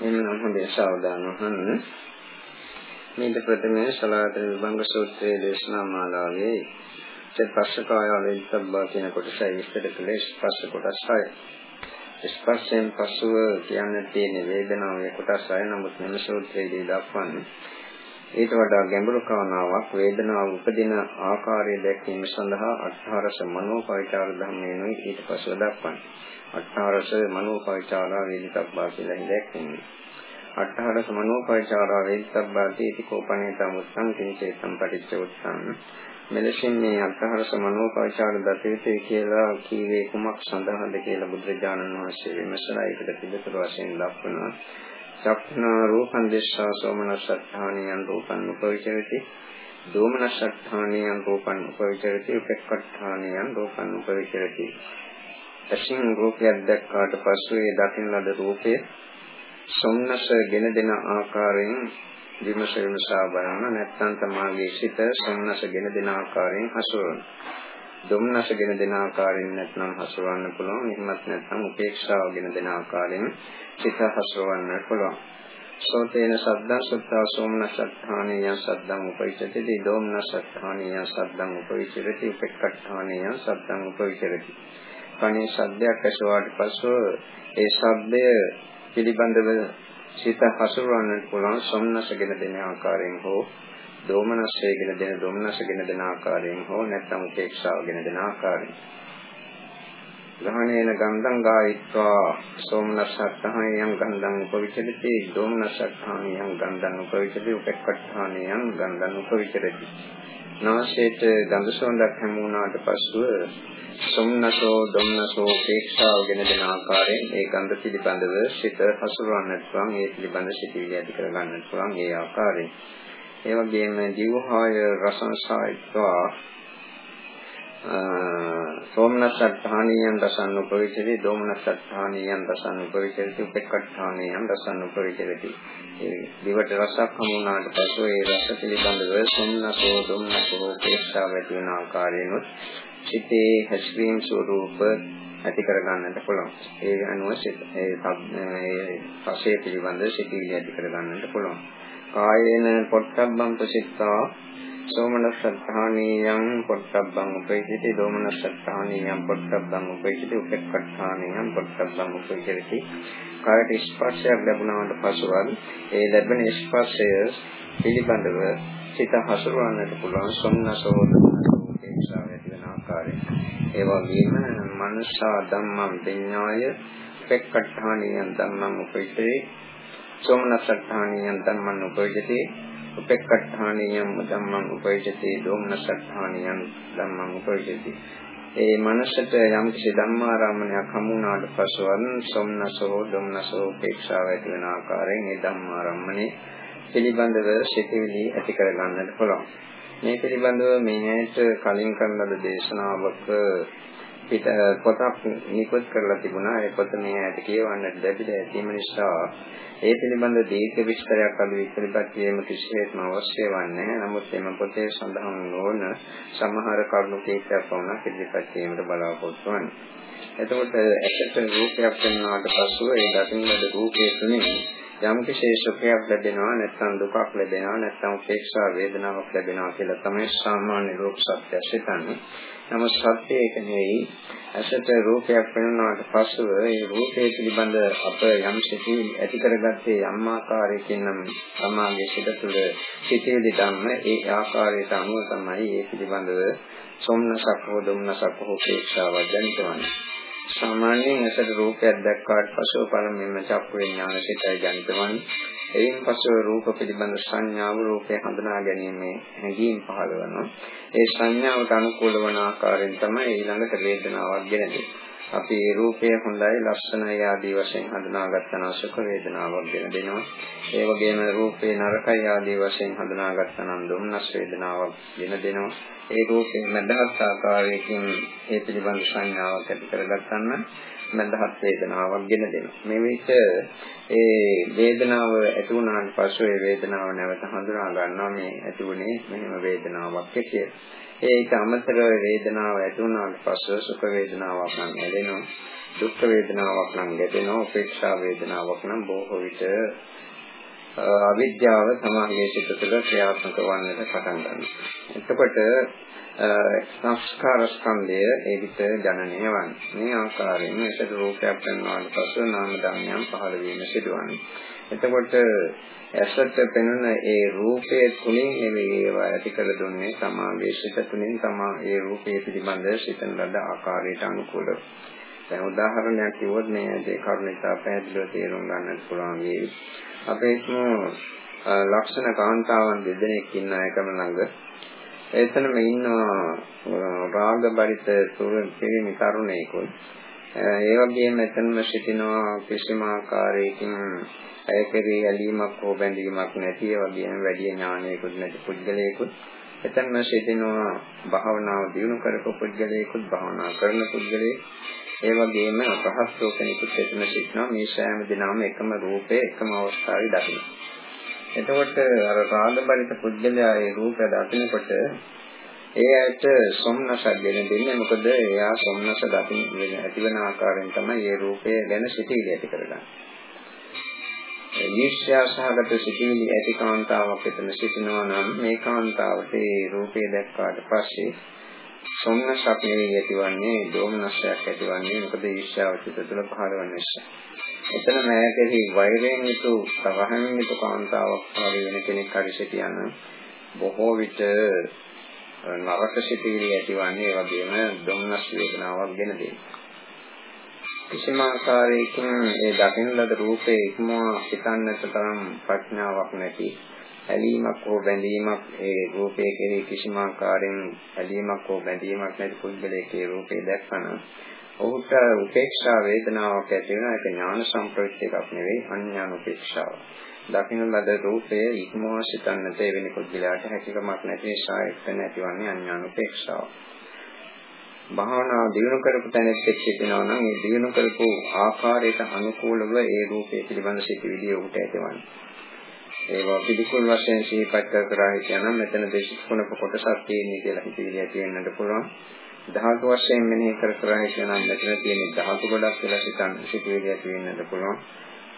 එනම් හොඳේ සාවධාන වහන්න. මේක ප්‍රථමයේ සලාතන විභංග සූත්‍රයේ දේශනා මාලාවේ චපස්සකාය වේදිතබ්බා කියන කොටසයි විස්තර කළේ ස්පර්ශ කොටසයි. ස්පර්ශයෙන් පසුව කියන්න තියෙන වේදනාවේ කොටසයි නමුත් මෙම සූත්‍රයේදී දක්වන්නේ ඊට වඩා ගැඹුරු කාරණාවක් වේදනාව උපදින ආකාරය දැක්වීම සඳහා අට්ඨාරස මනෝපවිචාර ධර්මයෙන්ුයි ඊට පසුව දක්වන්නේ. අට්ඨාරස මනෝපවිචාරා වේදිතබ්බා කියලා දැක්වෙන්නේ. අට්ඨාරස මනෝපවිචාරා වේදිතබ්බා තීති කෝපණේ තමුස්සං කිංචේතම් පටිච්ච උත්සං මෙලෙසින් මේ අට්ඨාරස මනෝපවිචාර දතේතේ කියලා කීවේ කුමක් සඳහාද කියලා බුදුරජාණන් වහන්සේ විමසලා ඒකට පිළිතුරු වශයෙන් දක්වනවා. චක්ඛනා රූපං දිස්සා සෝමනසත්තානියන් රූපං උපවිචරති. දෝමනසත්තානියන් රූපං උපවිචරති. උපෙක්ඛත්තානියන් රූපං උපවිචරති. ඇසින් රූපයක් දැක්කාට පසු ඒ දකින්න ලද රූපය සොම්නස ගෙන දෙන ආකාරයෙන් විමස විමසා බලන නැත්නම් තමාගේ සිත සොම්නස ගෙන දෙන ආකාරයෙන් හසුරවන. දුම්නස ගෙන දෙන ආකාරයෙන් නැත්නම් හසුරවන්න පුළුවන්. එහෙමත් නැත්නම් උපේක්ෂාව ගෙන දෙන ආකාරයෙන් සිත හසුරවන්න පුළුවන්. සෝතේන සද්දං සත්තා සෝමනසත්ථානිය සද්දං උපවිචති දෝමනසත්ථානිය සද්දං උපවිචරති උපෙක්ඛත්ථානිය සද්දං උපවිචරති කණේ ශබ්දයක් ඇසුවාට පසුව ඒ ශබ්දය පිළිබඳව සිත හසුරවන්නට පුළුවන් සොම්නසගෙන දෙන ආකාරයෙන් හෝ දෝමනසයෙන් දෙන දෝමනසගෙන දෙන ආකාරයෙන් හෝ නැත්නම් උපේක්ෂාවගෙන දෙන ආකාරයෙන්. ගහණේන ගන්ධං ගායිත්වා සෝමනසත්හානියං ගන්ධං උපවිචරති දෝමනසත්හානියං ගන්ධං උපවිචරති උපෙක්ඛත්හානියං ගන්ධං උපවිචරති. නාසයට ගඳ සුවඳක් හැමුණාට පසුව සොම්නසෝ ධම්නසෝ උපේක්ෂාවගෙන දෙන ආකාරයෙන් ඒ ගන්ධ පිළිබඳව සිත හසුරවන්නට පුළුවන් ඒ පිළිබඳ සිතිවිලි ඇති කරගන්නට පුළුවන් ඒ ආකාරයෙන්. ඒ වගේම ජීවහාය රසංසායිත්වා සෝමනසත්ථානියන් දසන් උපවිචරි දෝමනසත්ථානියන් දසන් උපවිචරි උපෙක්ඛත්ථානියන් දසන් උපවිචරි දිවට රසක් හමුනාට පසු ඒ රස පිළිබඳව සෝමනසෝ දෝමනසෝ උපේක්ෂාව ඇති වෙන ආකාරයෙන් සිතේ හැසිරීම ස්වરૂප ඇති කර ගන්නට පුළුවන්. ඒ අනුව ඒ පසේ පිළිබඳ සිතිවිලි ඇති කර ගන්නට පුළුවන්. කායේන පොට්ටබ්බම් ප්‍රසිද්ධා සෝමනස්සත්තානියං පොට්ටබ්බං උපේක්ෂිතේ දෝමනස්සත්තානියං පොට්ටබ්බං උපේක්ෂිතේ උපේක්ඛත්තානියං පොට්ටබ්බං උපේක්ෂිතේ කායට ස්පර්ශයක් ලැබුණාට පසුවත් ඒ ලැබෙන ස්පර්ශය පිළිබඳව සිත හසුරවන්නට පුළුවන් සොම්නසෝ උපේක්ෂාව ඇති වෙන ආකාරය. ඒ වගේම මනසා ධම්මං විඤ්ඤාය උපේක්ඛත්තානියං ධම්මං උපේක්ෂිතේ සෝමනස්සත්තානියං ධම්මං උපේක්ෂිතේ උපෙක්ඛාණියම් ධම්මං උපයජති දෝමනසත්ථානියම් ධම්මං උපයජති ඒ මනසට යම් කිසි ධම්මාරාමණයක් හමුනාට පසුවන් සොම්නසෝ ධම්නසෝ උපේක්ෂාව ඇති වෙන ආකාරයෙන් ඒ ධම්මාරාමණය පිළිබඳව සිතවිලි ඇති කර ගන්නට පුළුවන්. මේ පිළිබඳව මේකට කලින් කරන ලද දේශනාවක පිට පොතක් නිකුත් කරලා තිබුණා. ඒ පොත මේ ඇට කියවන්නට ලැබිලා ඇතීම නිසා ඒ පිළිබඳ දීර්ඝ විස්තරයක් අද ඉදිරිපත් කිරීම කිසිසේත්ම අවශ්‍ය වන්නේ නමුත් එම පොතේ සඳහන් නොවන සමහර කරුණු කීපයක් වුණා ඉදිරිපත් කිරීමට බලාපොරොත්තු වෙනවා එතකොට ඇට රූපයක් වෙනාට පසුව ඒ දකින්න ලැබ රූපයේ තුනේ යම් කිසි සුඛයක් ලැබෙනවා නැත්නම් දුකක් ලැබෙනවා නැත්නම් උපේක්ෂා වේදනාවක් ලැබෙනවා කියලා තමයි සාමාන්‍ය ලෝක සත්‍ය සිතන්නේ. නමුත් සත්‍ය ඒක නෙවෙයි. ඇසට රූපයක් පෙනුනාට පස්සෙ ඒ රූපය පිළිබඳ අප යම් සිතිවිලි ඇති කරගත්තේ යම් ආකාරයකින් නම් සමාගයේ සිට තුළ සිතිවිලි ධම්ම ඒ ආකාරයට අනුව තමයි ඒ පිළිබඳව සොම්නසක් හෝ දුම්නසක් හෝ උපේක්ෂාවක් දැනෙන්නේ. සාමාන්‍යයෙන් ඇසට රූපයක් දැක්කාට පසුව පළමුවෙන්ම චක්කු විඥාන සිතයි ජනිතවන්නේ. එයින් පසුව රූප පිළිබඳ සංඥාව රූපය හඳුනා ගැනීමේ හැඟීම් පහළ වෙනවා. ඒ සංඥාවට අනුකූල වන ආකාරයෙන් තමයි ඊළඟට වේදනාවක් ගෙනෙන්නේ. අපි රූපය හොඳයි ලස්සනයි ආදී වශයෙන් හඳුනාගත්තා නම් සුඛ වේදනාවක් ගෙන දෙනවා. ඒ වගේම රූපේ නරකයි ආදී වශයෙන් හඳුනාගත්තා නම් දුම්නස් වේදනාවක් ගෙන දෙනවා. ඒ රූපේ මදහත් ආකාරයකින් ඒ පිළිබඳ සංඥාවක් ඇති කරගත්තා නම් මදහත් වේදනාවක් ගෙන දෙනවා. මේ විට ඒ වේදනාව ඇති වුණාට පස්සේ ඒ වේදනාව නැවත හඳුනා ගන්නවා මේ ඇති වුණේ මෙහෙම වේදනාවක් කියලා. ඒක අමතරව වේදනාව ඇති වුණාට පස්සේ සුඛ වේදනාවක් නම් ඇලෙනවා. දුක් වේදනාවක් නම් ගැටෙනවා. උපේක්ෂා වේදනාවක් නම් බොහෝ විට අවිද්‍යාව සමාගයේ සිට තුළ ක්‍රියාත්මක වන්නට පටන් ගන්නවා. එතකොට සංස්කාර ස්කන්ධය ඒ විට ජනනය වන්නේ. මේ ආකාරයෙන් එකට රූපයක් ගන්නවාට පසු නාම ධර්මයන් පහළ වීම සිදුවන්නේ. එතකොට ඇසට පෙනෙන ඒ රූපයේ තුලින් ඒවා ඇති කර දුන්නේ සමාගයේ සිට තුලින් තමා ඒ රූපයේ පිළිබඳ සිතන ලද ආකාරයට අනුකූලව. දැන් උදාහරණයක් කිව්වොත් මේ දේ කරුණිතා පැහැදිලිව තේරුම් ගන්නත් පුළුවන්. වේවි. අපේ ලක්ෂණ කාන්තාවන් දෙදෙනෙක් ඉන්න එකම ළඟ. එතනම ඉන්නවා රාග බරිත පිරිමි තරුණයෙකුත්. ඒ වගේම එතනම සිටිනවා කිසිම ආකාරයකින් ඇය කෙරෙහි ඇලීමක් හෝ බැඳීමක් නැති ඒ වගේම වැඩි ඥානයකුත් නැති පුද්ගලයෙකුත්. එතනම සිටිනවා භාවනාව දියුණු කරපු පුද්ගලයෙකුත් භාවනා කරන පුද්ගලයෙක් ඒ වගේම පහස්සෝ කෙනෙකුත් එතන සිටිනවා මේ සෑම දිනම එකම රූපේ එකම අවස්ථාවේ දකිනවා එතකොට අර රාගබරිත පුද්ගලයා ඒ රූපය දකිනකොට ඒ ඇයට සොම්නසක් දෙන දෙන්නේ මොකද එයා සොම්නස දකින්න ඇතිවන ආකාරයෙන් තමයි ඒ රූපය ගැන සිතිවිලි ඇති කරගන්නේ. ඊර්ෂ්‍යා සහගත සිතිවිලි ඇති කාන්තාවක් එතන සිටිනවා නම් මේ කාන්තාවට ඒ රූපය දැක්කාට පස්සේ සොම්නසක් නෙවෙයි ඇතිවන්නේ දෝමනසයක් ඇතිවන්නේ මොකද ඊර්ෂ්‍යාව චිත තුළ පහළ වන නිසා. එතන මෑකෙහි වෛරයෙන් යුතු තරහින් යුතු කාන්තාවක් වගේ වෙන කෙනෙක් හරි සිටියන බොහෝ විට නරක සිටිවිලි ඇතිවන්නේ ඒ වගේම දුම්නස් වේදනාවක් ගෙන දෙන්නේ. කිසිම ආකාරයකින් ඒ දකින්න ලද රූපේ ඉක්මවා හිතන්නට තරම් ප්‍රඥාවක් නැති ඇලීමක් හෝ බැඳීමක් ඒ රූපයේ කෙරෙහි කිසිම ආකාරයෙන් ඇලීමක් හෝ බැඳීමක් නැති පුද්ගලයෙක්ගේ රූපේ දැක්කම ඔහුට උපේක්ෂා වේදනාවක් ඇති වෙනවා ඒක ඥාන සම්ප්‍රයුක්ත එකක් නෙවෙයි අඥාන උපේක්ෂාව. දකින්න ලද රූපය ඉක්මවා සිතන්නට එවැනි පුද්ගලයාට හැකියාවක් නැති නිසා එක්ක නැතිවන්නේ අඥාන උපේක්ෂාව. භාවනා දිනු කරපු තැනෙත් සිටිනවා නම් ඒ දිනු කරපු ආකාරයට අනුකූලව ඒ රූපය පිළිබඳ සිටිවිලිය උට ඇතිවන්නේ. ඒවා පිළිකුල් වශයෙන් සිහිපත් කර කර හිටියනම් මෙතන දේශකුණක කොටසක් තියෙන්නේ කියලා හිතවිලි ඇති වෙන්නත් පුළුවන්. ධාතු වශයෙන් මෙනෙහි කර කර හිටියනම් මෙතන තියෙන ධාතු ගොඩක් කියලා සිතන් සිතුවිලි ඇති වෙන්නත් පුළුවන්.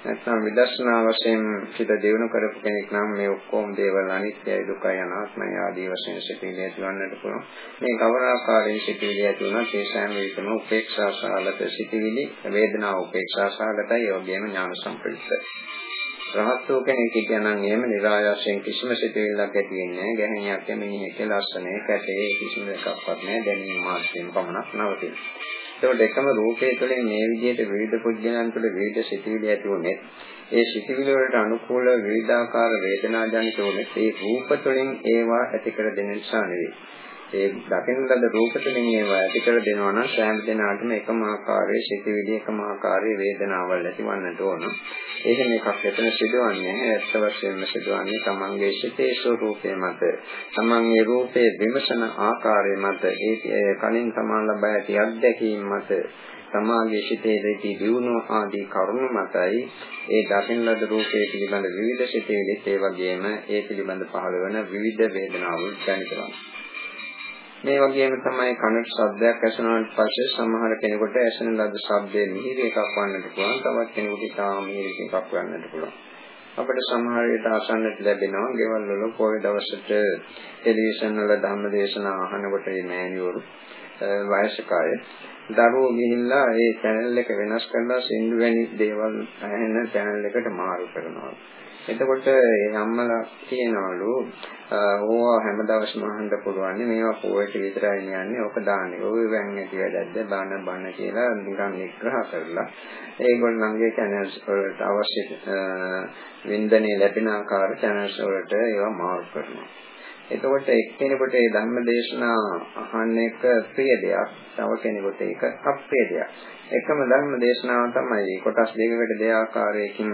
නැත්නම් විදර්ශනා වශයෙන් සිත දියුණු කරපු කෙනෙක් නම් මේ ඔක්කොම දේවල් අනිත්‍යයි දුකයි අනාත්මයි ආදී වශයෙන් සිතුවිලි ඇතිවන්නට පුළුවන්. මේ කවර ආකාරයෙන් සිතුවිලි ඇති වුණත් ඒ සෑම විටම උපේක්ෂා සහගත සිතුවිලි වේදනා උපේක්ෂා සහගතයි ඒ වගේම ඥාන සම්ප්‍රයුක්තයි. රහත් වූ කෙනෙක් කියනනම් එහෙම નિરાයාසයෙන් කිසිම සිතුවිල්ලක් ඇති වෙන්නේ නැහැ. ගැහණියක් එමිනිහෙක ලස්සනේ කැටේ කිසිම එකක්වත් නැහැ. දැනීම මාත්‍රයෙන් පමණක් නවතින. ඒකට එකම රූපයේ තුළින් මේ විදිහට විවිධ පුද්ගලයන් තුළ විවිධ සිතුවිලි ඇති වුනේ. ඒ සිතුවිලි වලට අනුකූල විවිධාකාර වේදනා ජනිත වුනේ ඒ රූප තුළින් ඒවා ඇති කර දෙන නිසා නෙවෙයි. ඒ දකින්න ලද රූප තුළින් ඒවා ඇති කර දෙනවා නම් සෑම දිනාටම එකම ආකාරයේ සිතිවිලි එකම ආකාරයේ වේදනාවල් ඇතිවන්නට ඕන. එහෙම එකක් එතන සිදුවන්නේ ඇත්ත වශයෙන්ම සිදුවන්නේ තමන්ගේ සිතේ ස්වરૂපයේ මත. තමන්ගේ රූපයේ විමසන ආකාරය මත ඒ කලින් තමන් ලබා ඇති අත්දැකීම් මත සමාගයේ සිටේ දෙති දියුණුව ආදී කරුණු මතයි ඒ දකින්න ලද රූපයේ පිළිබඳ විවිධ සිතේලි ඒ වගේම ඒ පිළිබඳ පහළ වන විවිධ වේදනාවල් දැනෙනවා. මේ වගේම තමයි කනට ශබ්දයක් ඇසුණාට පස්සේ සමහර කෙනෙකුට ඇසෙන ලද ශබ්දයේ මිහිරි එකක් වන්නට පුළුවන්. තවත් කෙනෙකුට ඉතාම මිහිරි එකක් වන්නට පුළුවන්. අපිට සමහර විට අසන්නට ලැබෙනවා. ගෙවල් වල පොය දවසට ටෙලිවිෂන් වල ධර්ම දේශනා අහනකොට මේ මෑණිවරු වයසක අය දරුවෝ ගිහිල්ලා ඒ channel එක වෙනස් කරලා සින්දු වැනි දේවල් අහන channel එකට මාරු කරනවා. එතකොට ඒ අම්මලා කියනවලු ඕවා හැම දවසම අහන්න පුළුවන් මේවා පොයට විතරයි යන්නේ ඔක දාන්නේ. ඔය වැන් ඇති වැඩක්ද? බාන බාන කියලා නිකන් විග්‍රහ කරලා ඒගොල්ලන්ගේ channels වලට අවශ්‍ය වින්දනයේ ලැබෙන ආකාර channels වලට ඒවා මාරු කරනවා. එතකොට එක්කෙනෙකුට ඒ ධර්ම දේශනා අහන්න එක ප්‍රිය දෙයක්, තව කෙනෙකුට ඒක අප්‍රිය දෙයක්. එකම ධර්ම දේශනාව තමයි කොටස් දෙකකට දෙආකාරයකින්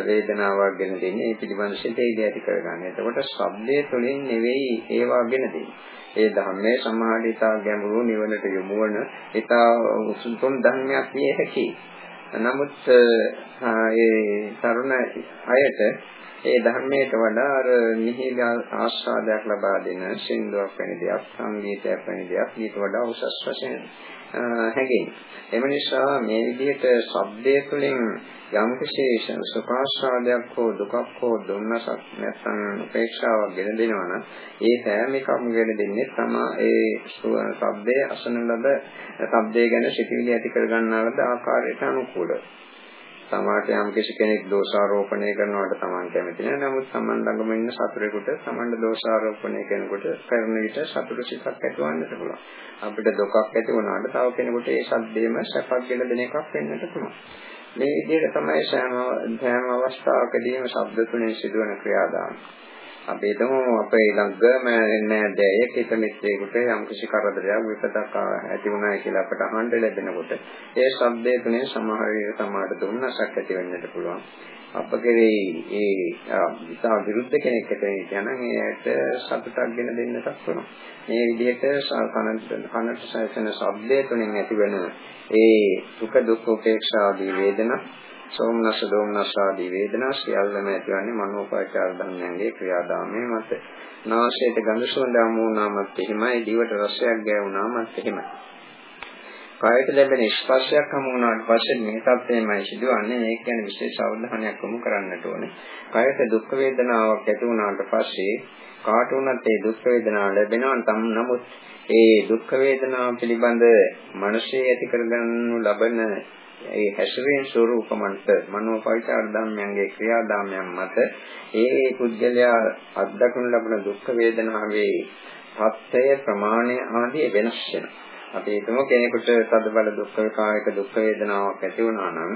වේදනාවක් ගෙන දෙන්නේ. ඒ පිළිබඳ සිතේදී ඇති කරගන්න. එතකොට ශබ්දයේ තුලින් නෙවෙයි ඒවා ගෙන දෙන්නේ. ඒ ධර්මයේ සමාධිතා ගැඹුරු නිවනට යොමු වන ඊතා උසුතුම් ධර්මයක් විය හැකියි. නමුත් ඒ තරුණ අයට ඒ ධර්මයට වඩා අර නිහිල ආස්වාදයක් ලබා දෙන සින්දුවක් වැනි දෙයක් සංගීතයක් වැනි දෙයක් ඊට වඩා උසස් වශයෙන් හැඟෙන්නේ. එම නිසා මේ විදිහට ශබ්දය තුළින් යම් කිසි සුඛාස්වාදයක් හෝ දුකක් හෝ දුන්නසක් නැත්නම් උපේක්ෂාවක් ගෙන දෙනවා නම් ඒ සෑම එකක්ම ගෙන දෙන්නේ තමා ඒ ශබ්දයේ අසන ලද ශබ්දය ගැන සිතිවිලි ඇති කර ගන්නාලද ආකාරයට අනුකූලව. සමාජ යම් කිසි කෙනෙක් දෝෂාරෝපණය කරනවට Taman කැමති නැහැ. නමුත් Taman ළඟම ඉන්න සතුරෙකුට Tamanට දෝෂාරෝපණය කරනකොට කරන විට සතුරු සිතක් ඇතිවන්නට පුළුවන්. අපිට දුකක් ඇති වුණාට තව කෙනෙකුට ඒ සද්දේම සැපක් ගෙන දෙන එකක් වෙන්නට පුළුවන්. මේ විදිහට තමයි සෑම සෑම අවස්ථාවකදීම ශබ්ද තුනේ සිදුවන ක්‍රියාදාම. අපි හිතමු අපේ ළඟම නෑදෑයෙක් හිත මිත්‍රයෙකුට යම් කිසි කරදරයක් විපතක් ඇති වුණා කියලා අපට අහන්න ලැබෙනකොට ඒ ශබ්දය තුනේ සමහර විට සමාඩ දුන්නසක් ඇති වෙන්නට පුළුවන්. අප කෙරෙහි ඒ විසා විරුද්ධ කෙනෙක් ඇතේ කියනනම් ඒකට සතුටක් ගෙන දෙන්නටත් පුළුවන්. මේ විදිහට කනට සැසෙන ශබ්දය තුලින් ඇතිවන ඒ සුඛ දුක්ඛ උපේක්ෂා ආදී වේදනා සෝමනස දෝමනස ආදී වේදනා සියල්ලම ඇතිවන්නේ මනෝපාචාර ධර්මයන්ගේ ක්‍රියාදාමයේ මත. නාසයට ගඳ සුවඳ වුණාමත් එහෙමයි, දිවට රසයක් ගෑවුණාමත් එහෙමයි. කායයට ලැබෙන ස්පර්ශයක් හමු වුණාට පස්සේ මේ තත්ත්වයමයි සිදුවන්නේ. ඒක කියන්නේ විශේෂ අවධානයක් යොමු කරන්නට ඕනේ. කායයට දුක් වේදනාවක් ඇති වුණාට පස්සේ කාට වුණත් ඒ දුක් වේදනාව ලැබෙනවා නම් නමුත් ඒ දුක් වේදනාව පිළිබඳ මනසේ ඇති කරගන්නු ලබන ඒ හැසිරීම ස්වરૂපමන්ත මනෝපවිචාර ධර්මයන්ගේ ක්‍රියාදාමයන් මත ඒ පුද්ගලයා අත්දකින්න ලබන දුක් වේදනාවේ සත්‍යය ප්‍රමාණය ආදී වෙනස් වෙනවා. අපි හිතමු කෙනෙකුට තදබල දුක් කායික දුක් වේදනාවක් ඇති වුණා නම්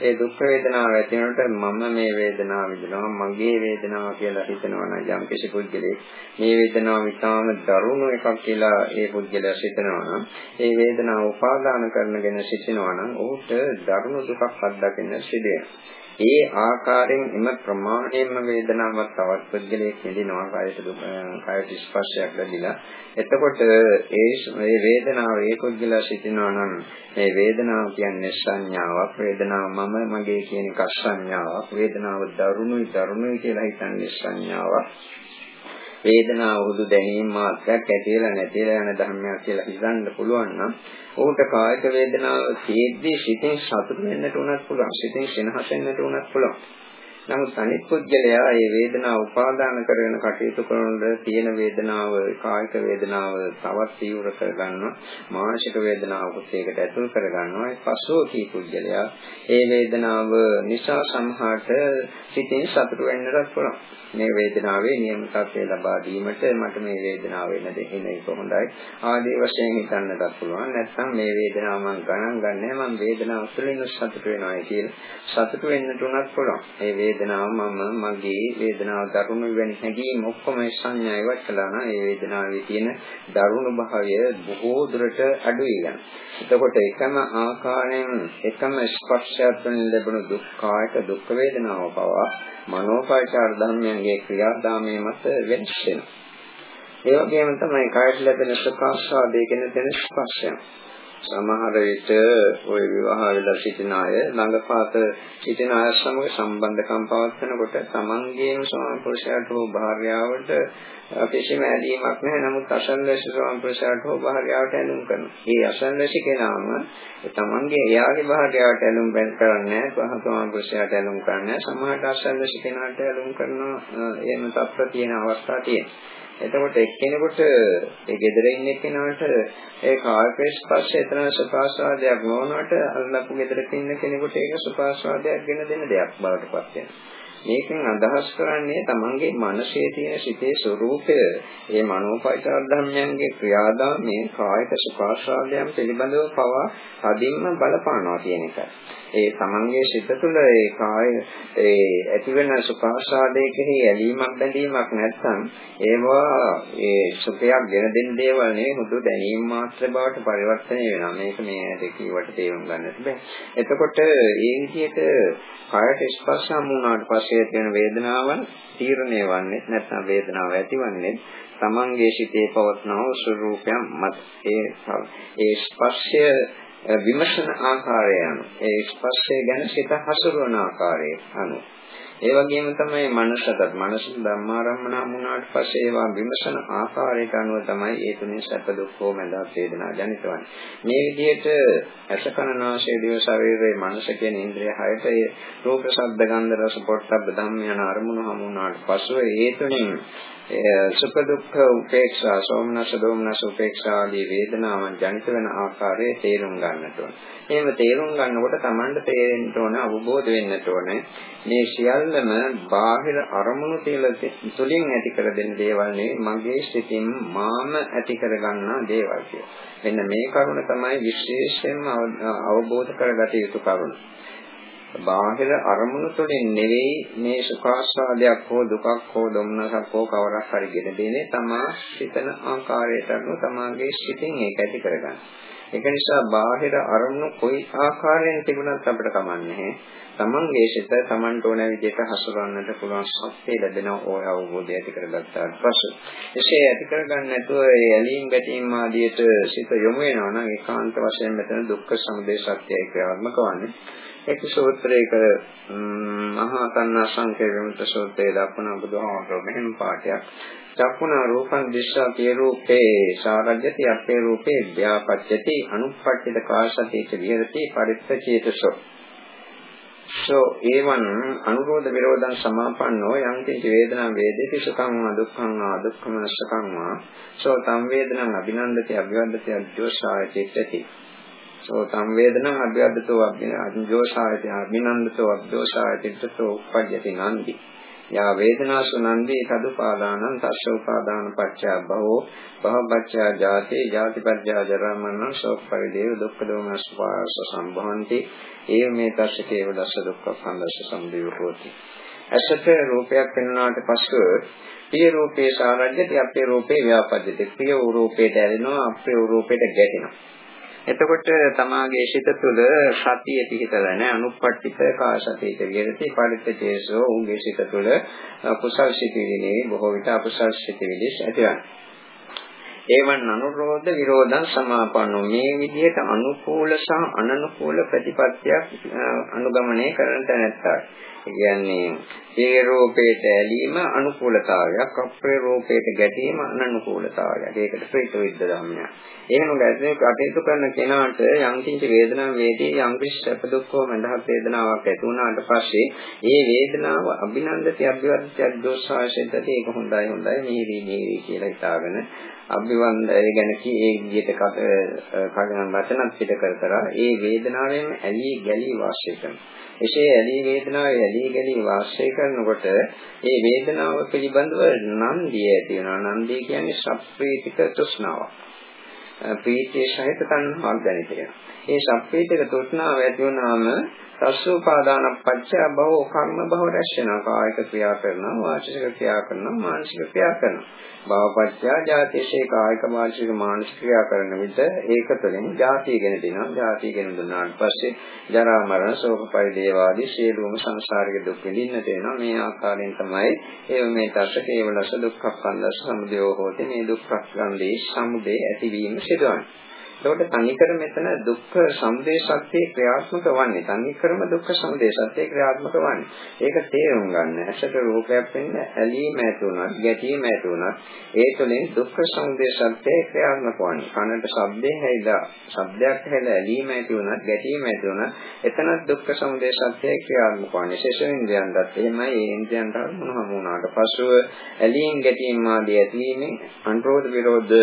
ඒ දුක් වේදනාව ඇති වෙනකොට මම මේ වේදනාව විඳිනවා මගේ වේදනාව කියලා හිතනවා නම් යම් කිසි පුද්ගලෙක් මේ වේදනාව විතාම දරුණු එකක් කියලා ඒ පුද්ගලයා හිතනවා නම් ඒ වේදනාව උපාදාන කරනගෙන සිටිනවා නම් ඔහුට දරුණු දුකක් අත්දකින්න සිදුවෙනවා. ඒ ආකාරයෙන් එම ප්‍රමාණයෙන්ම වේදනාවක් තවත් පුද්ගලයෙක් විඳිනවා කායයට කායයට ස්පර්ශයක් ලැබිලා. එතකොට ඒ මේ වේදනාව ඒ පුද්ගලයා සිටිනවා නම් මේ වේදනාව කියන්නේ සංඥාවක්. වේදනාව මම මගේ කියන එක සංඥාවක්. වේදනාව දරුණුයි දරුණුයි කියලා හිතන්නේ සංඥාවක්. වේදනාව උදු දැනීම මාත්‍රයක් ඇතිලා නැතිලා යන ධර්මයක් කියලා හිතන්න පුළුවන් නම් ඔහුට කායික වේදනාව තියෙද්දී සිතෙන් සතුට වෙන්නට උනත් පුළුවන් සිතෙන් සෙනහස වෙන්නට උනත් පුළුවන්. නමුත් අනිත් පුද්ගලයා මේ වේදනාව උපාදාන කරගෙන කටයුතු කරනකොට තියෙන වේදනාව කායික වේදනාව තවත් තීව්‍ර කරගන්නවා. මානසික වේදනාවකුත් ඒකට ඇතුල් කරගන්නවා. ඒ පසුව කී පුද්ගලයා ඒ වේදනාව නිසා සමහරට සිතින් සතුට වෙන්නත් පුළුවන්. මේ වේදනාවේ නියම තත්ත්වය ලබා දීමට මට මේ වේදනාව වෙන දෙහින එක හොඳයි. ආදී වශයෙන් හිතන්නත් පුළුවන්. නැත්නම් මේ වේදනාව මම ගණන් ගන්නෑ. මම වේදනාව තුළින් සතුට වෙනවා කියලා. සතුට වෙන්නට උනත් පුළුවන්. මේ වේදනාව මම මගේ වේදනාව දරුණු වෙන හැඟීම් ඔක්කොම සංඥා ඉවත් කළා නම් ඒ වේදනාවේ තියෙන දරුණු භාවය බොහෝ දුරට අඩුයි යනවා. එතකොට එකම ආකාරයෙන් එකම ස්පර්ශයෙන් ලැබෙන දුක් කායක දුක් වේදනාව පවා මනෝපාචාර ධර්මයන්ගේ ක්‍රියාදාමයේ මත වෙනස් වෙනවා. ඒ වගේම තමයි කායට ලැබෙන සුඛාස්වාදයේ කියන තැන ස්පර්ශය. සමහර විට ওই විවාහ වෙලා සිටින අය ළඟපාත සිටින අය සමග සම්බන්ධකම් පවත්වනකොට තමන්ගේම ස්වාමි පුරුෂයාට හෝ භාර්යාවට කිසිම ඇලීමක් නැහැ. නමුත් අසල්වැසි ස්වාමි පුරුෂයාට හෝ භාර්යාවට ඇලුම් කරනවා. ඒ අසල්වැසි කෙනාම තමන්ගේ එයාගේ භාර්යාවට ඇලුම් කරන්නේ නැහැ. ස්වාමි පුරුෂයාට ඇලුම් කරන්නේ නැහැ. සමහරට අසල්වැසි කෙනාට ඇලුම් කරනවා. එහෙම තත්ත්ව තියෙන අවස්ථා තියෙනවා. එතකොට එක්කෙනෙකුට ඒ gedare ඉන්න එක්කෙනාට ඒ කායික ස්පර්ශය එතන සුඛාස්වාදයක් නොවනකොට අල්ලපු gedare ඉන්න කෙනෙකුට ඒක සුඛාස්වාදයක් ගෙන දෙන දෙයක් බවට පත් වෙනවා. මේකෙන් අදහස් කරන්නේ තමන්ගේ මනසේ තියෙන සිතේ ස්වરૂපය ඒ මනෝපයිචාර ධර්මයන්ගේ ක්‍රියාදාමයේ කායික සුඛාස්වාදයන් පිළිබඳව පවා අදින්ම බලපානවා කියන එකයි. ඒ තමන්ගේ සිත තුළ ඒ කාය ඒ ඇතිවෙන සුඛාස්වාදයේ කෙරෙහි ඇලීමක් බැඳීමක් නැත්නම් ඒවා ඒ සුඛයක් ගෙන දෙන දේවල් නෙවෙයි මුදු දැනීම මාත්‍ර බවට පරිවර්තනය වෙනවා. මේක මේ ඇයි කියවට තේරුම් ගන්නට බෑ. එතකොට ඒ විදිහට කායට ස්පර්ශම් වුණාට පස්සේ තියෙන වේදනාවන් තීරණය වන්නේ නැත්නම් වේදනාව ඇතිවන්නේ තමන්ගේ සිතේ පවත්න ස්වરૂපයන් මත. ඒ ඒ ස්පර්ශය විමසන ආකාරය අනුව. ඒ ස්පර්ශය ගැන සිත හසුරවන ආකාරය අනුව. ඒ වගේම තමයි මනසටත් මනස ධම්මාරම්මන වුණාට පස්සේ ඒවා විමසන ආකාරයට අනුව තමයි ඒ තුනේ සැප දුක් හෝ මඳා වේදනා ජනිත වන්නේ. මේ විදිහට අසකනාශය දිව ශරීරයේ මනස කියන ඉන්ද්‍රිය හයට ඒ රූප ශබ්ද ගන්ධ රස පොට්ටබ්බ ධම්ම යන අරමුණු හමු වුණාට පස්සේ ඒ තුනේ සුඛ දුක්ඛ උපේක්ෂා සෝමනස දෝමනස උපේක්ෂා ආදී වේදනාවන් ජනිත වෙන ආකාරයේ තේරුම් ගන්නට ඕන. එහෙම තේරුම් ගන්නකොට Tamanට තේරෙන්න ඕන අවබෝධ වෙන්නට ඕන මේ සියල්ලම බාහිර අරමුණු තුළින් ඇති කර දෙන දේවල් නෙවෙයි මගේ සිතින් මාම ඇති කර ගන්නා දේවල් කියලා. මෙන්න මේ කරුණ තමයි විශේෂයෙන්ම අවබෝධ කරගත යුතු කරුණ. බාහිර අරමුණු තුළින් නෙවෙයි මේ සුඛාස්වාදයක් හෝ දුකක් හෝ දුම්නසක් හෝ කවරක් හරි ගෙන දෙන්නේ තමා සිතන ආකාරයට අනුව තමාගේ සිතින් ඒක ඇති කරගන්න. ඒක නිසා බාහිර අරමුණු කොයි ආකාරයෙන් තිබුණත් අපිට කමන්නේ තමන්ගේ සිත තමන්ට ඕන විදිහට හසුරවන්නට පුළුවන් ශක්තිය ලැබෙන ඕය අවබෝධය ඇති කරගත්තාට පසු එසේ ඇති කරගන්න නැතුව ඒ ඇලීම් ගැටීම් ආදියට සිත යොමු වෙනවා නම් ඒකාන්ත වශයෙන් මෙතන දුක්ඛ සමුදය සත්‍යය ක්‍රියාත්මක වන්නේ. එක් සූත්‍රයක මහා කන්නාසංකේ විමුක්ත සූත්‍රයේ දක්වන බුදුහාමරෝ මෙහෙම පාඩයක්. චක්කුණ රූපං දිස්සා පිය රූපේ සාරජ්‍යති අපේ රූපේ ව්‍යාපච්චති අනුප්පට්ඨිත කාශතේච විහෙරති පරිත්තචේතසෝ. සෝ ඒවං අනුරෝධ විරෝධං සමාපන්නෝ යම් කිංච වේදනා වේදේති සුඛං වා දුක්ඛං වා දුක්ඛම සුඛං වා. සෝ තම් වේදනං අභිනන්දති අභිවන්දති අජ්ජෝසාය චිත්තති. සෝ සංවේදනං අභ්‍යද්දතෝ අභිජෝසායති අභිනන්දතෝ අභ්‍යෝසායති තෝ උප්පජ්ජති නන්දි. යා වේදනාසු නන්දී සදුපාදානං තස්ස උපාදාන පච්චය භවෝ භවපච්චය ජාති ජාතිපච්චය ජරා මරණ ශෝක පරිදේව දුක්ඛ දෝමනස් වාස සම්භවಂತಿ. ඒ මේ තස්ස කේව දස දුක්ඛ සංදස සම්දේව හෝති ඇසට රූපයක් පෙන්වනාට පසු පිය රූපේ සාරජ්‍යති අපේ රූපේ ව්‍යාපජ්‍යති පිය රූපේට ඇලෙනවා අපේ රූපේට ගැටෙනවා. එතකොට තමාගේ සිත තුළ සතිය පිහිටලා නැහැ. අනුප්පට්ඨිත කාශතේක විරති පරිත්‍තේසෝ උන්ගේ සිත තුළ කුසල් සිතිවිලි බොහෝ විට අකුසල් සිතිවිලි ඇතිවන්නේ ඒවන් අනුරෝධ විරෝධං සමාපන්නෝ මේ විදිහට අනුකූල සහ අනනුකූල ප්‍රතිපත්තියක් අනුගමනය කරන්නට නැත්තා. ඒ කියන්නේ ඒ රූපේට ඇලීම අනුකූලතාවයක් අප්‍රිය රූපේට ගැටීම අනනුකූලතාවයක්. ඒකට ප්‍රේත විද්ද ධර්මයක්. එහෙම ගැටේ කටයුතු කරන කෙනාට යම් කිසි වේදනාවක් වේදී යම් කිසි සැප දුක්ඛ මඳහත් වේදනාවක් ඇති වුණාට පස්සේ ඒ වේදනාව අභිනන්දති අභිවර්ධති දෝෂාශෙද්දති ඒක හොඳයි හොඳයි මිහිරි මිහිරි කියලා හිතාගෙන අභිවන්දය ගැන කී ඒ විදිහට කගන වචනත් පිට කර කර ඒ වේදනාවෙන් ඇලී ගැලී වාසය කරනවා. එසේ ඇලී වේදනාවේ ඇලී ගැලී වාසය කරනකොට ඒ වේදනාව පිළිබඳව නන්දිය ඇති වෙනවා. නන්දිය කියන්නේ සප්‍රීතික තෘෂ්ණාවක්. ප්‍රීතිය සහිත තණ්හාවක් දැනෙට වෙනවා. ඒ සප්‍රීතික තෘෂ්ණාව ඇති වුණාම රසෝපාදාන පච්චය භව කර්ම භව රැස් වෙනවා. කායික ක්‍රියා කරනවා, වාචික ක්‍රියා කරනවා, මානසික ක්‍රියා කරනවා. භවපච්චය ජාතිශේ කායික මානසික මානසික ක්‍රියා කරන විට ඒක තුළින් ජාතිය ගැන දෙනවා. ජාතිය ගැන දුන්නාට පස්සේ ජරා මරණ ශෝක පරිදේව ආදී සියලුම සංසාරික දුක් විඳින්නට වෙනවා. මේ ආකාරයෙන් තමයි ඒ මේ තස කේවලස දුක්ඛ කන්දස සමුදයෝ හෝති මේ දුක්ඛ ස්කන්ධේ සමුදේ ඇතිවීම සිදුවන්නේ. එතකොට තනිකර මෙතන දුක්ඛ සමුදය සත්‍ය ක්‍රියාත්මක වන්නේ. තනිකරම දුක්ඛ සමුදය සත්‍ය ක්‍රියාත්මක වන්නේ. ඒක තේරුම් ගන්න. ඇසට රූපයක් වෙන්න ඇලීම ඇති වුණත්, ගැටීම ඇති වුණත්, ඒ තුළින් දුක්ඛ සමුදය සත්‍ය ක්‍රියාත්මක වන්නේ. කනට ශබ්දේ හැයිලා, ශබ්දයක් හැයිලා ඇලීම ඇති වුණත්, ගැටීම ඇති වුණත්, එතනත් දුක්ඛ සමුදය සත්‍ය ක්‍රියාත්මක වන්නේ. ශේෂින්ද්‍රයන්ටත් එහෙමයි. ඒ ඉන්ද්‍රයන්ට මොනවම වුණාට පසුව ඇලීම් ගැටීම් ආදී ඇතිවීමෙන් අනුරෝධ විරෝධ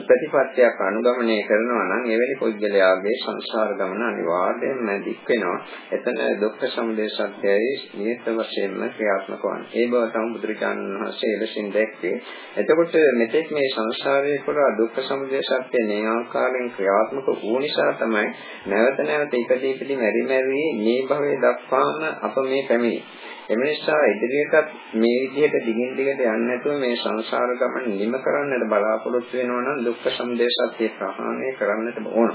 ප්‍රතිපත්තියක් අනුගමනය කරන කරනවා නම් එවැනි පුද්ගලයාගේ සංසාර ගමන අනිවාර්යයෙන්ම දික් වෙනවා. එතන දුක්ඛ සමුදය සත්‍යයයි නියත වශයෙන්ම ක්‍රියාත්මක වන්නේ. ඒ බව තමයි බුදුරජාණන් වහන්සේ එලෙසින් දැක්කේ. එතකොට මෙතෙක් මේ සංසාරයේ පුරා දුක්ඛ සමුදය සත්‍ය මේ ආකාරයෙන් ක්‍රියාත්මක වූ නිසා තමයි නැවත නැවත ඉපදී ඉපදී මෙරි මෙරි මේ භවයේ දක්වාම අප මේ පැමිණි. එම නිසා ඉදිරියටත් මේ විදිහට දිගින් දිගට යන්නේ නැතුව මේ සංසාර ගමන නිම කරන්නට බලාපොරොත්තු වෙනවා නම් දුක්ඛ සමුදය සත්‍ය ප්‍රහාණය කරන්නට ඕන.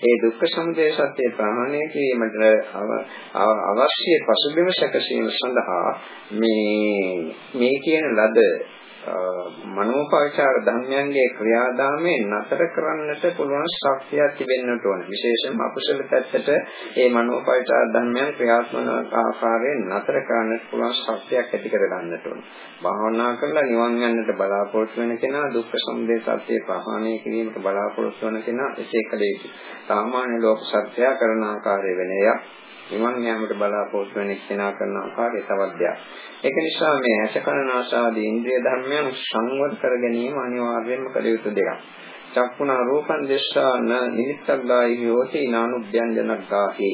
ඒ දුක්ඛ සමුදය සත්‍ය ප්‍රහාණය කිරීමට අවශ්‍ය පසුබිම සැකසීම සඳහා මේ මේ කියන ලද මනෝපාචාර ධර්මයන්ගේ ක්‍රියාදාමයේ නතර කරන්නට පුළුවන් ශක්තියක් තිබෙන්නට ඕන. විශේෂයෙන්ම අකුසල පැත්තට මේ මනෝපාචාර ධර්මයන් ක්‍රියාත්මක ආකාරයෙන් නතර කරන්නට පුළුවන් ශක්තියක් ඇති කර ගන්නට ඕන. භාවනා කරලා නිවන් යන්නට බලාපොරොත්තු වෙන කෙනා දුක්ඛ සමුදය සත්‍ය ප්‍රහාණය කිරීමට බලාපොරොත්තු වන කෙනා එසේ කළ යුතුයි. සාමාන්‍ය ලෝක සත්‍යය කරන ආකාරය වෙනය. නිවන් යාමට බලාපොරොත්තු වෙන කෙනා කරන ආකාරය තවත් දෙයක්. ඒක නිසා මේ ඇසකරන ආශාදී ඉන්ද්‍රිය ධර්මයන් සංවර කර ගැනීම අනිවාර්යයෙන්ම කළ යුතු දෙයක්. චක්කුණා රූපං දේශාන නිමිත්තක් ගායි හෝති නානුභ්‍යංජනක් ගාහි.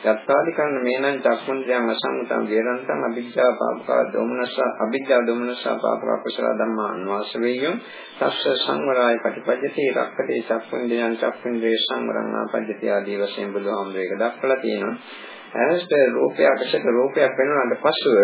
යත්තාදි කන්න මේනං චක්කුන්ද්‍රයන් අසංගතං වේරන්තං අභිජ්ජා පාපකා දෝමනස අභිජ්ජා දෝමනස පාපකා කුසල ධම්මා අන්වාස වේයම්. තස්ස සංවරාය පටිපජ්ජති රක්කටේ චක්කුන්ද්‍රයන් චක්කුන්ද්‍රේ සංවරං ආපජ්ජති ආදී වශයෙන් බුදුහාමුදුරේ ඒක දක්වලා තියෙනවා. ඇහැට රූපයක් ඇසට රූපයක් වෙනාට පසුව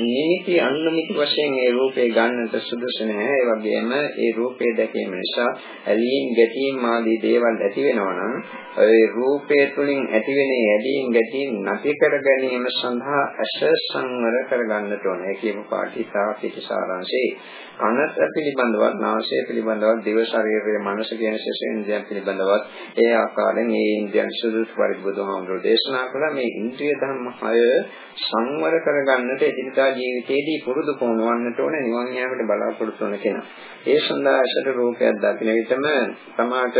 නිමිති අන්නිමිති වශයෙන් ඒ රූපේ ගන්නට සුදුසු නැහැ. ඒ වගේම ඒ රූපේ දැකීම නිසා ඇලීම් ගැටීම් ආදී දේවල් ඇති වෙනවා නම් ඒ රූපේ තුලින් ඇතිවෙන ඇලීම් ගැටීම් නැති කර ගැනීම සඳහා ඇස සංවර කර ගන්නට ඕනේ. ඒ කියපු පාඨී සාහිත්‍ය සාරාංශේ කනට පිළිබඳව, නාසය පිළිබඳව, දිව ශරීරය, මනස කියන ශේෂේන්ද්‍රයන් පිළිබඳව ඒ ආකාරයෙන් මේ ඉන්ද්‍රියන් සුදුසු පරිදි බුදුහාමුදුරෝ දේශනා කළා මේ ඉන්ද්‍රිය ධර්ම 6 සංවර කරගන්නට එදිනදා ජීවිතයේදී පුරුදු පුහුණුවන්නට ඕන නිවන් යාමට බලාපොරොත්තු වන කෙනා. ඒ සඳහා ඇසට රූපයක් දකින විටම තමාට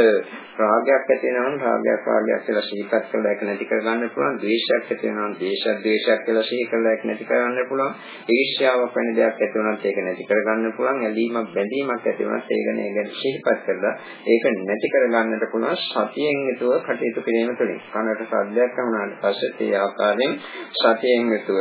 රාගයක් ඇති වෙනවා නම් රාගයක් රාගයක් කියලා සිහිපත් කරලා ඒක නැති කරගන්න පුළුවන්. ද්වේෂයක් ඇති වෙනවා නම් ද්වේෂයක් ද්වේෂයක් කියලා සිහි කරලා ඒක නැති කරගන්න පුළුවන්. ඊර්ෂ්‍යාවක් වෙන දෙයක් ඇති වෙනත් ඒක නැති කරගන්න පුළුවන්. ඇලීමක් බැඳීමක් ඇති වෙනත් ඒක නේ සිහිපත් කරලා ඒක නැති කරගන්නට පුළුවන්. සතියෙන් යුතුව කටයුතු කිරීම තුළින්. කනට සද්දයක් අහුනාට පස්සේ ඒ ආකාරයෙන් සතියෙන් යුතුව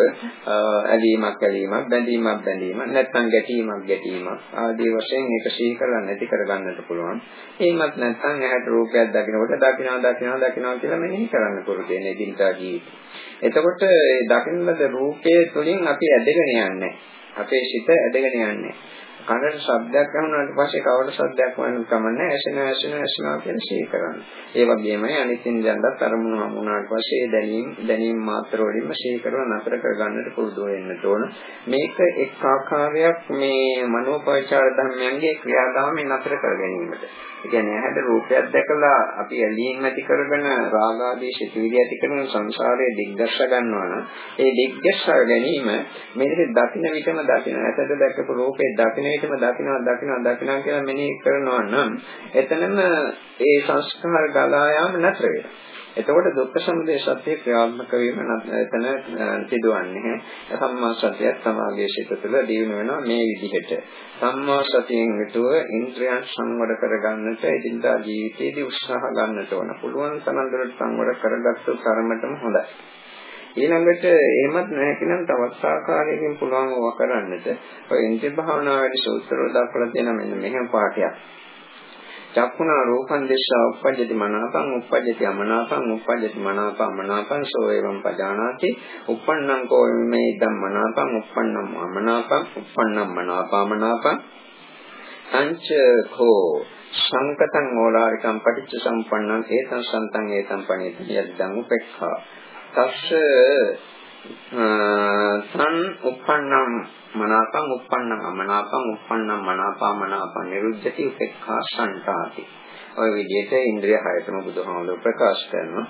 ඇලීමක් ඇලීමක් බැඳීමක් බැඳීමක් නැත්නම් ගැටීමක් ගැටීමක් ආදී වශයෙන් ඒක සිහි කරලා නැති කරගන්නට පුළුවන්. එහෙමත් නැත්නම් ඇහැට රූපයක් දකිනකොට දකිනවා දකිනවා දකිනවා කියලා මෙනෙහි කරන්න පුරුදු වෙන එදිනදා ජීවිතේ. එතකොට ඒ දකින්නද රූපයේ තුලින් අපි ඇදගෙන යන්නේ. අපේ සිත ඇදගෙන යන්නේ. කනට ශබ්දයක් අහුනාට පස්සේ කවර ශබ්දයක් වුණත් කමන්නේ ඇසෙන ඇසෙන ඇසෙනවා කියන ශී කරන්නේ. ඒ වගේමයි අනිත් ඉන්ද්‍රයන්වත් අරමුණු හමුනාට පස්සේ දැනීම් දැනීම් මාත්‍ර වලින්ම ශී කරලා නතර කර ගන්නට පුරුදු වෙන්න ඕන. මේක එක් ආකාරයක් මේ මනෝපවිචාර ධර්මයන්ගේ ක්‍රියාදාමය නතර කර ගැනීමට. ඒ කියන්නේ ඇහැට රූපයක් දැකලා අපි ඇලීම් ඇති කරගෙන රාග ආදී සිතුවිලි ඇති කරන සංසාරයේ දිග්ගස්ස ගන්නවා නම් ඒ දිග්ගස්ස ගැනීම මේක දකින්න විටම දකින්න ඇසට දැකපු රූපේ දකින්න විටම දකින්නවා දකින්නවා දකින්නවා කියලා මෙනෙහි කරනවා නම් එතනම ඒ සංස්කාර ගලා යාම නැතර වෙනවා. එතකොට දුක්ඛ සමුදය සත්‍ය ක්‍රියාත්මක වීම එතන සිදුවන්නේ සම්මා සතියත් සමාගයේ සිට තුළ දිනු වෙනවා මේ විදිහට. සම්මා සතියෙන් යුතුව ඉන්ද්‍රයන් සංවර කරගන්නට එදිනදා ජීවිතයේදී උත්සාහ ගන්නට ඕන. පුළුවන් තරම් දුරට සංවර කරගත්තු තරමටම හොඳයි. ඊළඟට එහෙමත් නැහැ නම් තවත් ආකාරයකින් පුළුවන් ඕවා කරන්නට ඔය ඉන්ද්‍රිය භාවනා වැඩි සූත්‍රවල දක්වලා තියෙන මෙන්න මෙහෙම පාඩයක්. චක්කුණා රූපං දේශා උප්පජ්ජති මනාපං උප්පජ්ජති අමනාපං උප්පජ්ජති මනාපං මනාපං සෝ එවං පජානාති. උප්පන්නං කෝ මේ ඉදම් මනාපං උප්පන්නම් අමනාපං උප්පන්නම් මනාපමනාපං. අංච කෝ සංකතං ඕලාරිකං පටිච්ච සම්පන්නං ඒතං සන්තං ඒතං පණිති යද්දං උපේක්ඛා. තස්ස සන් uppannam මනාපං uppannam අමනාපං uppannam මනාපා මනාපං නිරුද්ධති උපේක්ඛා සන්තාති ඔය විදිහට ඉන්ද්‍රිය හයතම බුදුහාමුදුරුවෝ ප්‍රකාශ කරනවා.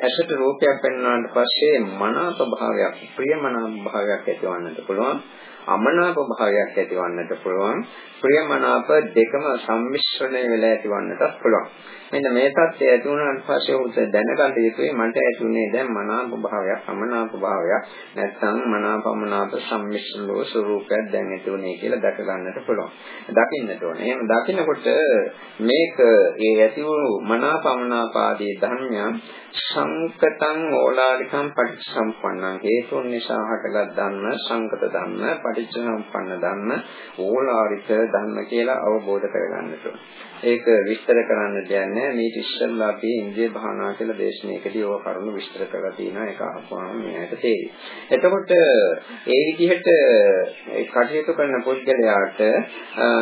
ඇසට රූපයක් පෙන්වනාට පස්සේ මනාප භාවයක්, ප්‍රියමනාප භාවයක් ඇතිවන්නට පුළුවන්. අමනාප භාවයක් ඇතිවන්නට පුළුවන්. ප්‍රියමනාප දෙකම සම්මිශ්‍රණය වෙලා ඇතිවන්නටත් පුළුවන්. මෙන්න මේ தත්ත්වය ඇති වුණාට පස්සේ උත දැනගන්න යුතුයි මට ඇතිුනේ දැන් මනාප භාවයක් අමනාප භාවයක් නැත්නම් මනාපමනාප සම්මිශ්‍රලෝ ස්වરૂපයක් දැන් ඇතිුනේ කියලා දැක ගන්නට පුළුවන්. දකින්නට ඕනේ. එහෙම දකින්නකොට මේක ඒ ඇති වූ මනාපමනාප ආදී ධර්මයන් සංකතං ඕලාරිකං පටිච්චසම්පන්නං හේතුන් නිසා හටගත් ධර්ම සංකත ධර්ම පටිච්චසම්පන්න ධර්ම ඕලාරික ධර්ම කියලා අවබෝධ කරගන්නට ඕනේ. ඒක විස්තර කරන්න දෙයක් නැහැ. මේක ඉස්සෙල්ලා අපි ඉන්ද්‍රිය භාවනා කියලා දේශනාවකදී ඕක කරුණු විස්තර කරලා තියෙනවා. ඒක අහපුවාම මෙයාට තේරෙයි. එතකොට ඒ විදිහට කටයුතු කරන පුද්ගලයාට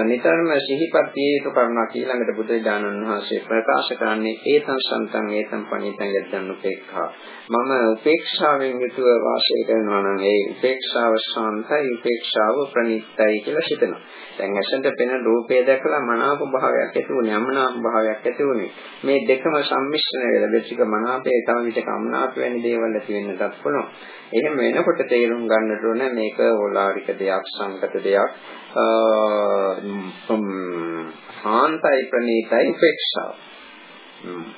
නිතරම සිහිපත් විය යුතු කරුණක් ඊළඟට බුදුරජාණන් වහන්සේ ප්‍රකාශ කරන්නේ ඒතං සම්තං ඒතං පණිතං යද්දන් උපේක්ඛා. මම උපේක්ෂාවෙන් යුතුව වාසය කරනවා නම් ඒ උපේක්ෂාව ශාන්තයි, උපේක්ෂාව ප්‍රණීතයි කියලා හිතනවා. දැන් ඇසෙන්ට පෙනෙන රූපය දැකලා මනාප භාවයක් ඇති වුණේ අමනාප භාවයක් ඇති වුණේ. මේ දෙකම සම්මිශ්‍රණය වෙලා දෙසික මනාපේ තම විට කම්නාප වැනි දේවල් ඇති වෙන්නත් පුළුවන්. එහෙම වෙනකොට තේරුම් ගන්නට ඕන මේක ඕලාරික දෙයක් සංකත දෙයක් ආන්තයි ප්‍රණීතයි උපේක්ෂාව.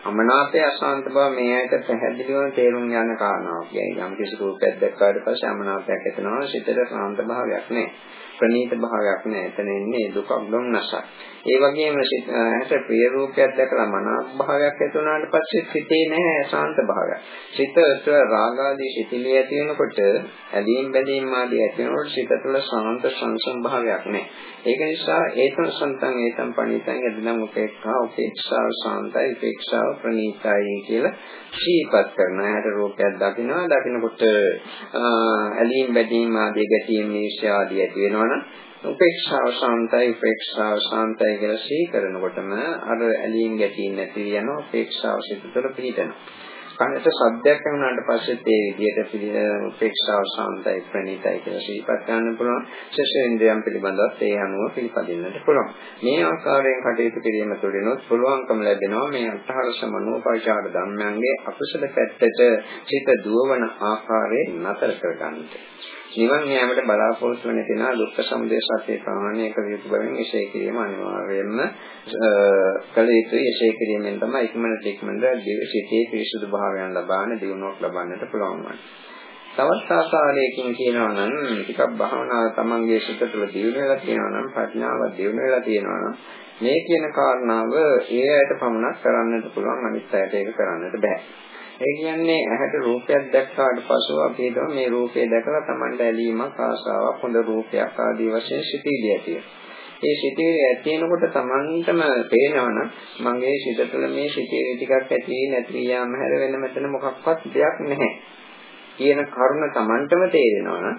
අමනාපය අශාන්ත බව මේ ඇයිට පැහැදිලිවම තේරුම් ගන්න කාරණාවක්. කියන්නේ යම් කිසි රූපයක් දැක්කාට පස්සේ අමනාපයක් ඇතිවෙනවා සිතට ශාන්ත භාවයක් නැහැ. ප්‍රණීත භාවයක් නැහැ. එතන ඉන්නේ දුකක් දුන්නසක්. ඒ වගේම ඇහැට ප්‍රිය රූපයක් දැකලා මනාප භාවයක් ඇති වුණාට පස්සේ සිතේ නැහැ ශාන්ත භාවයක්. සිතට රාගාදී සිතිලිය ඇති වෙනකොට ඇලීම් බැඳීම් ආදී ඇති වෙනකොට සිත තුළ ශාන්ත සංසම් භාවයක් නැහැ. ඒක නිසා ඒතන සන්තන් ඒතම් පණිතන් යදනම් උපේක්ඛා උපේක්ෂාව ශාන්තයි උපේක්ෂාව ප්‍රණීතයි කියලා ශීපත් කරන ඇහැට රූපයක් දකිනවා. දකිනකොට ඇලීම් බැඳීම් ආදී ගැටීම් නිශ්චය ආදී ඇති වෙනවනම් උපේක්ෂාව ශාන්තයි උපේක්ෂාව ශාන්තයි කියලා සිහි කරනකොටම අර ඇලීම් ගැටීම් නැති වෙනවා. උපේක්ෂාව සිත තුළ පිහිටනවා. කනට ශබ්දයක් ඇහුණාට පස්සෙත් ඒ විදිහට උපේක්ෂාව ශාන්තයි ප්‍රණීතයි කියලා ශීපත් ගන්න පුළුවන්. ශේෂේන්ද්‍රයන් පිළිබඳව ඒ අනුව පිළිපදින්නට පුළුවන්. මේ ආකාරයෙන් කටයුතු කිරීම තුළිනුත් පුළුවන්කම ලැබෙනවා මේ අටහරස මනෝපවිචාර ධර්මයන්ගේ අකුසල පැත්තට චිත දුවවන ආකාරයෙන් නතර කරගන්නට. නිවන් යාමට බලාපොරොත්තු වෙන කෙනා දුක්ඛ සමුදය සත්‍ය ප්‍රමාණය කළ යුතු බැවින් එසේ කිරීම අනිවාර්යයෙන්ම කළ යුතුයි එසේ කිරීමෙන් තමයි ඉක්මනට ඉක්මනට දිවසිතේ පිරිසුදු භාවයන් ලබාන දිනුවක් ලබන්නට පුළුවන් වන්නේ. තවත් ආකාරයකින් කියනවා නම් ටිකක් භාවනාව තමන්ගේ සිත තුළ දියුණු වෙලා තියෙනවා නම් ප්‍රඥාව දියුණු වෙලා තියෙනවා නම් මේ කියන කාරණාව ඒ ඇයට පමණක් කරන්නට පුළුවන් අනිත් අයට ඒක කරන්නට බෑ. ඒ කියන්නේ ඇහැට රූපයක් දැක්කාට පසු අපි හිතමු මේ රූපය දැකලා Tamanට ඇලීමක් ආසාවක් හොඳ රූපයක් ආදී වශයෙන් සිටීදී ඇති ඒ සිතේ ඇතිනකොට Tamanටම පේනවනම් මගේ සිත තුළ මේ සිතේ ටිකක් ඇති නැති යාම හැර වෙන මෙතන මොකක්වත් දෙයක් නැහැ. කියන කරුණ Tamanටම තේරෙනවනම්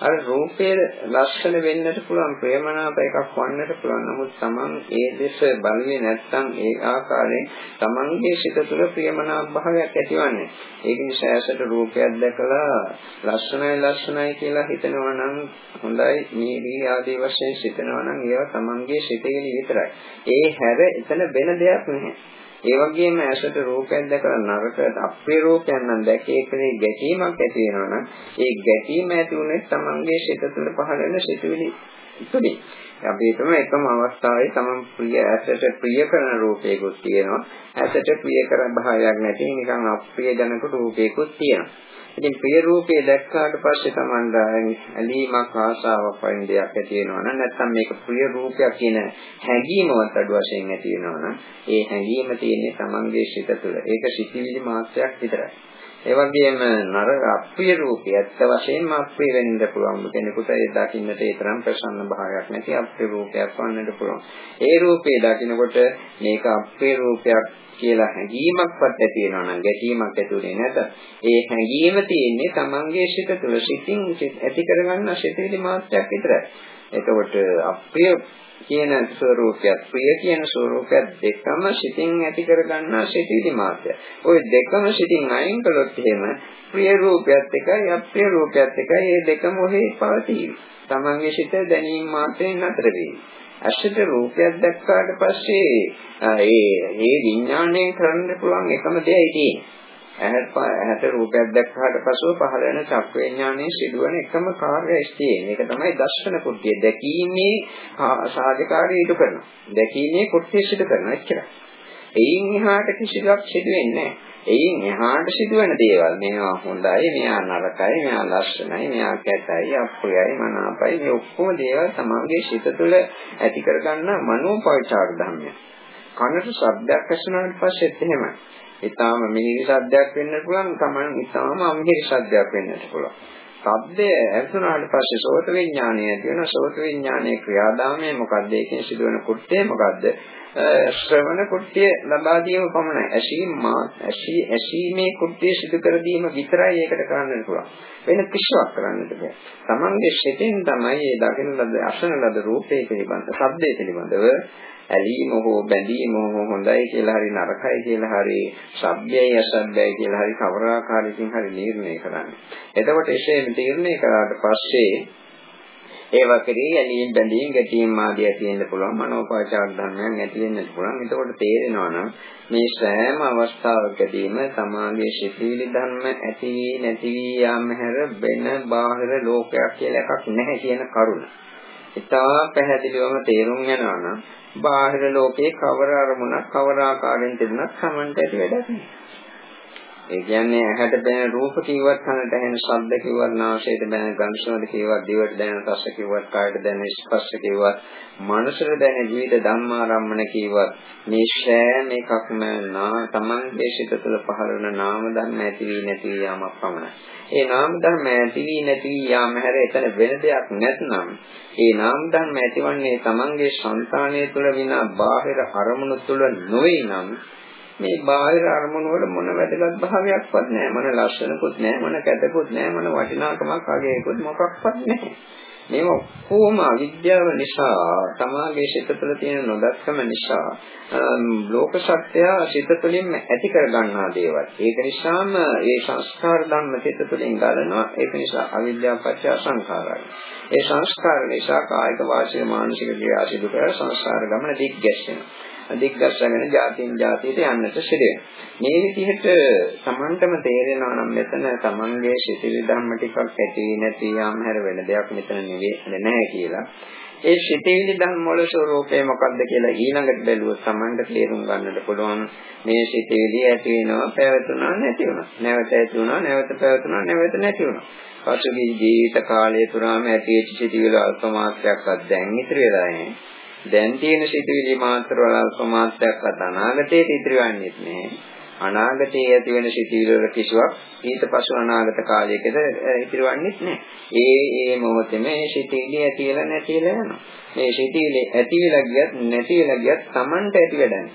අර රූපයේ ලක්ෂණ වෙන්නට පුළුවන් ප්‍රේමනාප එකක් වන්නට පුළුවන්. නමුත් Taman ඒ දෙස බලන්නේ නැත්නම් ඒ ආකාරයෙන් Tamanගේ සිත තුළ ප්‍රේමනාප භාවයක් ඇතිවන්නේ. ඒක නිසා ඇසට රූපයක් දැකලා ලක්ෂණයි ලක්ෂණයි කියලා හිතනවා නම් හොඳයි නීදී ආදී වශයෙන් සිතනවා නම් ඒවා Tamanගේ සිතේ විතරයි. ඒ හැර එතන වෙන දෙයක් නැහැ. ඒ වගේම ඇසට රූපයක් දැකලා නරක අපේ රූපයක් නම් දැකේ එකේ ගැටීමක් ඇති වෙනවනම් ඒ ගැටීම ඇති උනේ තමන්ගේ සිත තුළ පහළ වෙන සිතුවිලි තුලින්. අපි හිතමු එකම අවස්ථාවේ තමන් ප්‍රිය ඇසට ප්‍රිය කරන රූපයකුත් තියෙනවා. ඇසට ප්‍රිය කරන භාවයක් නැති නිකන් අප්‍රිය ජනක රූපයකුත් තියෙනවා. ඉතින් ප්‍රිය රූපේ දැක්කාට පස්සේ Taman ඇලීමක් ආශාවක් වයින් දෙයක් ඇති වෙනවා නම් නැත්නම් මේක ප්‍රිය රූපයක් කියන හැඟීමවත් අඩු වශයෙන් ඇති වෙනවා නම් ඒ හැඟීම තියෙන්නේ Tamanගේ සිත තුළ. ඒක සිතිවිලි මාත්‍රයක් විතරයි. ඒ වගේම නර අප්‍රිය රූපය ඇත්ත වශයෙන්ම අප්‍රිය වෙන්න පුළුවන් කෙනෙකුට ඒ දකින්නට ඒ තරම් ප්‍රසන්න භාවයක් නැති අප්‍රිය රූපයක් වන්නට පුළුවන්. ඒ රූපේ දකින්නකොට මේක අප්‍රිය රූපයක් කියලා හැඟීමක්වත් ඇති වෙනවා නම් ගැටීමක් ඇතුලේ නැත. ඒ හැඟීම තියෙන්නේ Tamange සිත තුළ සිතින් ඇති කරගන්න සිතිවිලි මාත්‍රයක් විතරයි. එතකොට අප්‍රිය කියන ස්වરૂපයත් ප්‍රිය කියන ස්වરૂපයත් දෙකම සිතින් ඇති කරගන්න සිතිවිලි මාත්‍ය. ওই දෙකම සිතින් අයින් කළොත් එහෙම ප්‍රිය රූපයත් එකයි අප්‍රිය රූපයත් එකයි මේ දෙකම ඔහේ පවතී. තමන්ගේ සිත දැනීම මාත්‍රයෙන් නතර වෙයි. අශ්‍රිත රූපයක් දැක්කාට පස්සේ ඒ ඒ විඥාණය කරන්න පුළුවන් එකම දෙයයි තියෙන්නේ. ඇහැට ඇහැට රූපයක් දැක්කාට පසුව පහළ වෙන චක්ක විඥානයේ සිදුවන එකම කාර්යය තියෙන්නේ. ඒක තමයි දර්ශන කුට්ටිය. දැකීමේ සාධකාරී ඉදු කරනවා. දැකීමේ කුට්ටිය සිදු කරනවා එච්චරයි. එයින් එහාට කිසිවක් සිදු වෙන්නේ නැහැ. එයින් එහාට සිදුවන දේවල් මේවා හොඳයි, මෙයා නරකයි, මෙයා ලස්සනයි, මෙයා කැතයි, අප්‍රියයි, මනාපයි මේ ඔක්කොම දේවල් තමන්ගේ සිත තුළ ඇති කරගන්න මනෝපවිචාර ධර්මයක්. කනට ශබ්දයක් ඇසුණාට පස්සෙත් එහෙමයි. ඊටාම මිහිරි ශබ්දයක් වෙන්න පුළුවන් තමන් ඊටාම අමිහිරි ශබ්දයක් වෙන්නත් පුළුවන්. ශබ්දය ඇසුනාට පස්සේ සෝත විඥානය ඇති වෙන සෝත විඥානයේ ක්‍රියාදාමය මොකද්ද? ඒකෙන් සිදුවන කෘත්‍යය මොකද්ද? ශ්‍රවණ කුට්ටිය ලබා දීම පමණයි. ඇසීම ඇසී ඇසීමේ කුට්ටිය සිදු කර දීම විතරයි ඒකට කරන්න පුළුවන්. වෙන කිසිවක් කරන්නට බෑ. Tamange සිතෙන් තමයි මේ දකින ලද අසන ලද රූපේ පිළිබඳ, ශබ්දේ පිළිබඳව ඇලීම හෝ බැඳීම හෝ හොඳයි කියලා හරි නරකයි කියලා හරි සබ්බයයි අසබ්බයයි කියලා හරි කවර ආකාරයකින් හරි නිර්ණය කරන්නේ. එතකොට එසේ නිර්ණය කරාට පස්සේ ඒවා කෙරෙහි ඇලීම් බැඳීම් ගැටීම් ආදී ඇති වෙන්න පුළුවන් මනෝපාචාර ධර්මයන් ඇති වෙන්නත් පුළුවන් එතකොට තේරෙනවා නම් මේ සෑම අවස්ථාවකදීම සමාගයේ ශිතිවිලි ධර්ම ඇති නැති යාම හැර වෙන බාහිර ලෝකයක් කියලා එකක් නැහැ කියන කරුණ. ඉතා පැහැදිලිවම තේරුම් යනවා නම් බාහිර ලෝකේ කවර අරමුණක් කවර ආකාරයෙන් තිබුණත් සමන්ට ඇති වැඩක් නෑ. ඒ කියන්නේ ඇහැට දැනෙන රූප කිව්වත් කනට ඇහෙන ශබ්ද කිව්වත් නාසයට දැනෙන ගන්ධ සුවඳ කිව්වත් දිවට දැනෙන රස කිව්වත් කායට දැනෙන ස්පර්ශ කිව්වත් මනසට දැනෙන විවිධ ධම්මාරම්මන කිව්වත් මේ සෑම එකක්ම නා තමන්ගේ සිත තුළ පහළ වන නාම ධර්ම ඇති වී නැති යාමක් පමණයි. ඒ නාම ධර්ම ඇති වී නැති යාම හැර එතන වෙන දෙයක් නැත්නම් ඒ නාම ධර්ම ඇතිවන්නේ තමන්ගේ సంతානය තුළ විනා බාහිර අරමුණු තුළ නොවේ නම් මේ බාහිර අරමුණු වල මොන වැදගත් භාවයක්වත් නැහැ මොන ලක්ෂණකුත් නැහැ මොන කැතකුත් නැහැ මොන වටිනාකමක් අගයකුත් මොකක්වත් නැහැ මේව කොහොම අවිද්‍යාව නිසා තමාගේ සිත තුළ තියෙන නොදක්කම නිසා ලෝක සත්‍ය සිත තුළින්ම ඇති කර ගන්නා දේවල්. ඒක නිසාම ඒ සංස්කාර ධර්ම සිත තුළින් ගලනවා. ඒක නිසා අවිද්‍යාව පත්‍ය සංඛාරයි. ඒ සංස්කාර නිසා කායික වාචික මානසික ක්‍රියා සිදු කර සංස්කාර ගමන දිග්ගැස්සෙනවා. දිග්ගස්සගෙන જાතින් જાතියට යන්නට සිදුවේ. මේ විදිහට Tamanටම තේරෙනවා නම් මෙතන Tamanගේ සිතිවිලි ධර්ම ටිකක් ඇති නැති යම් හැර වෙන දෙයක් මෙතන නැහැ කියලා. ඒ සිතිවිලි ධර්ම වල ස්වરૂපය මොකක්ද කියලා ඊළඟට බැලුවොත් Tamanට තේරුම් ගන්නට පුළුවන් මේ සිතිවිලි ඇති වෙනවා පැවතුණා නැති වෙනවා. නැවත ඇති වෙනවා නැවත පැවතුණා නැවත නැති වෙනවා. පසුගිය ජීවිත කාලය තුරාම ඇති වෙච්ච සිතිවිලි අල්ප මාත්‍රයක්වත් දැන් ඉතිරි වෙලා නැහැ. දැන් තියෙන සිතුවිලි මාත්‍ර වල අල්ප මාත්‍රයක්වත් අනාගතයේ ඉතිරිවන්නේ නැහැ. අනාගතයේ ඇති වෙන සිතුවිලි වල කිසිවක් ඊට පසු අනාගත කාලයකද ඉතිරිවන්නේ නැහැ. ඒ ඒ මොහොතේම මේ සිතුවිලි ඇතිලා නැතිලා යනවා. මේ සිතුවිලි ඇතිලා ගියත් නැතිලා ගියත් Tamanට ඇති වැඩන්නේ.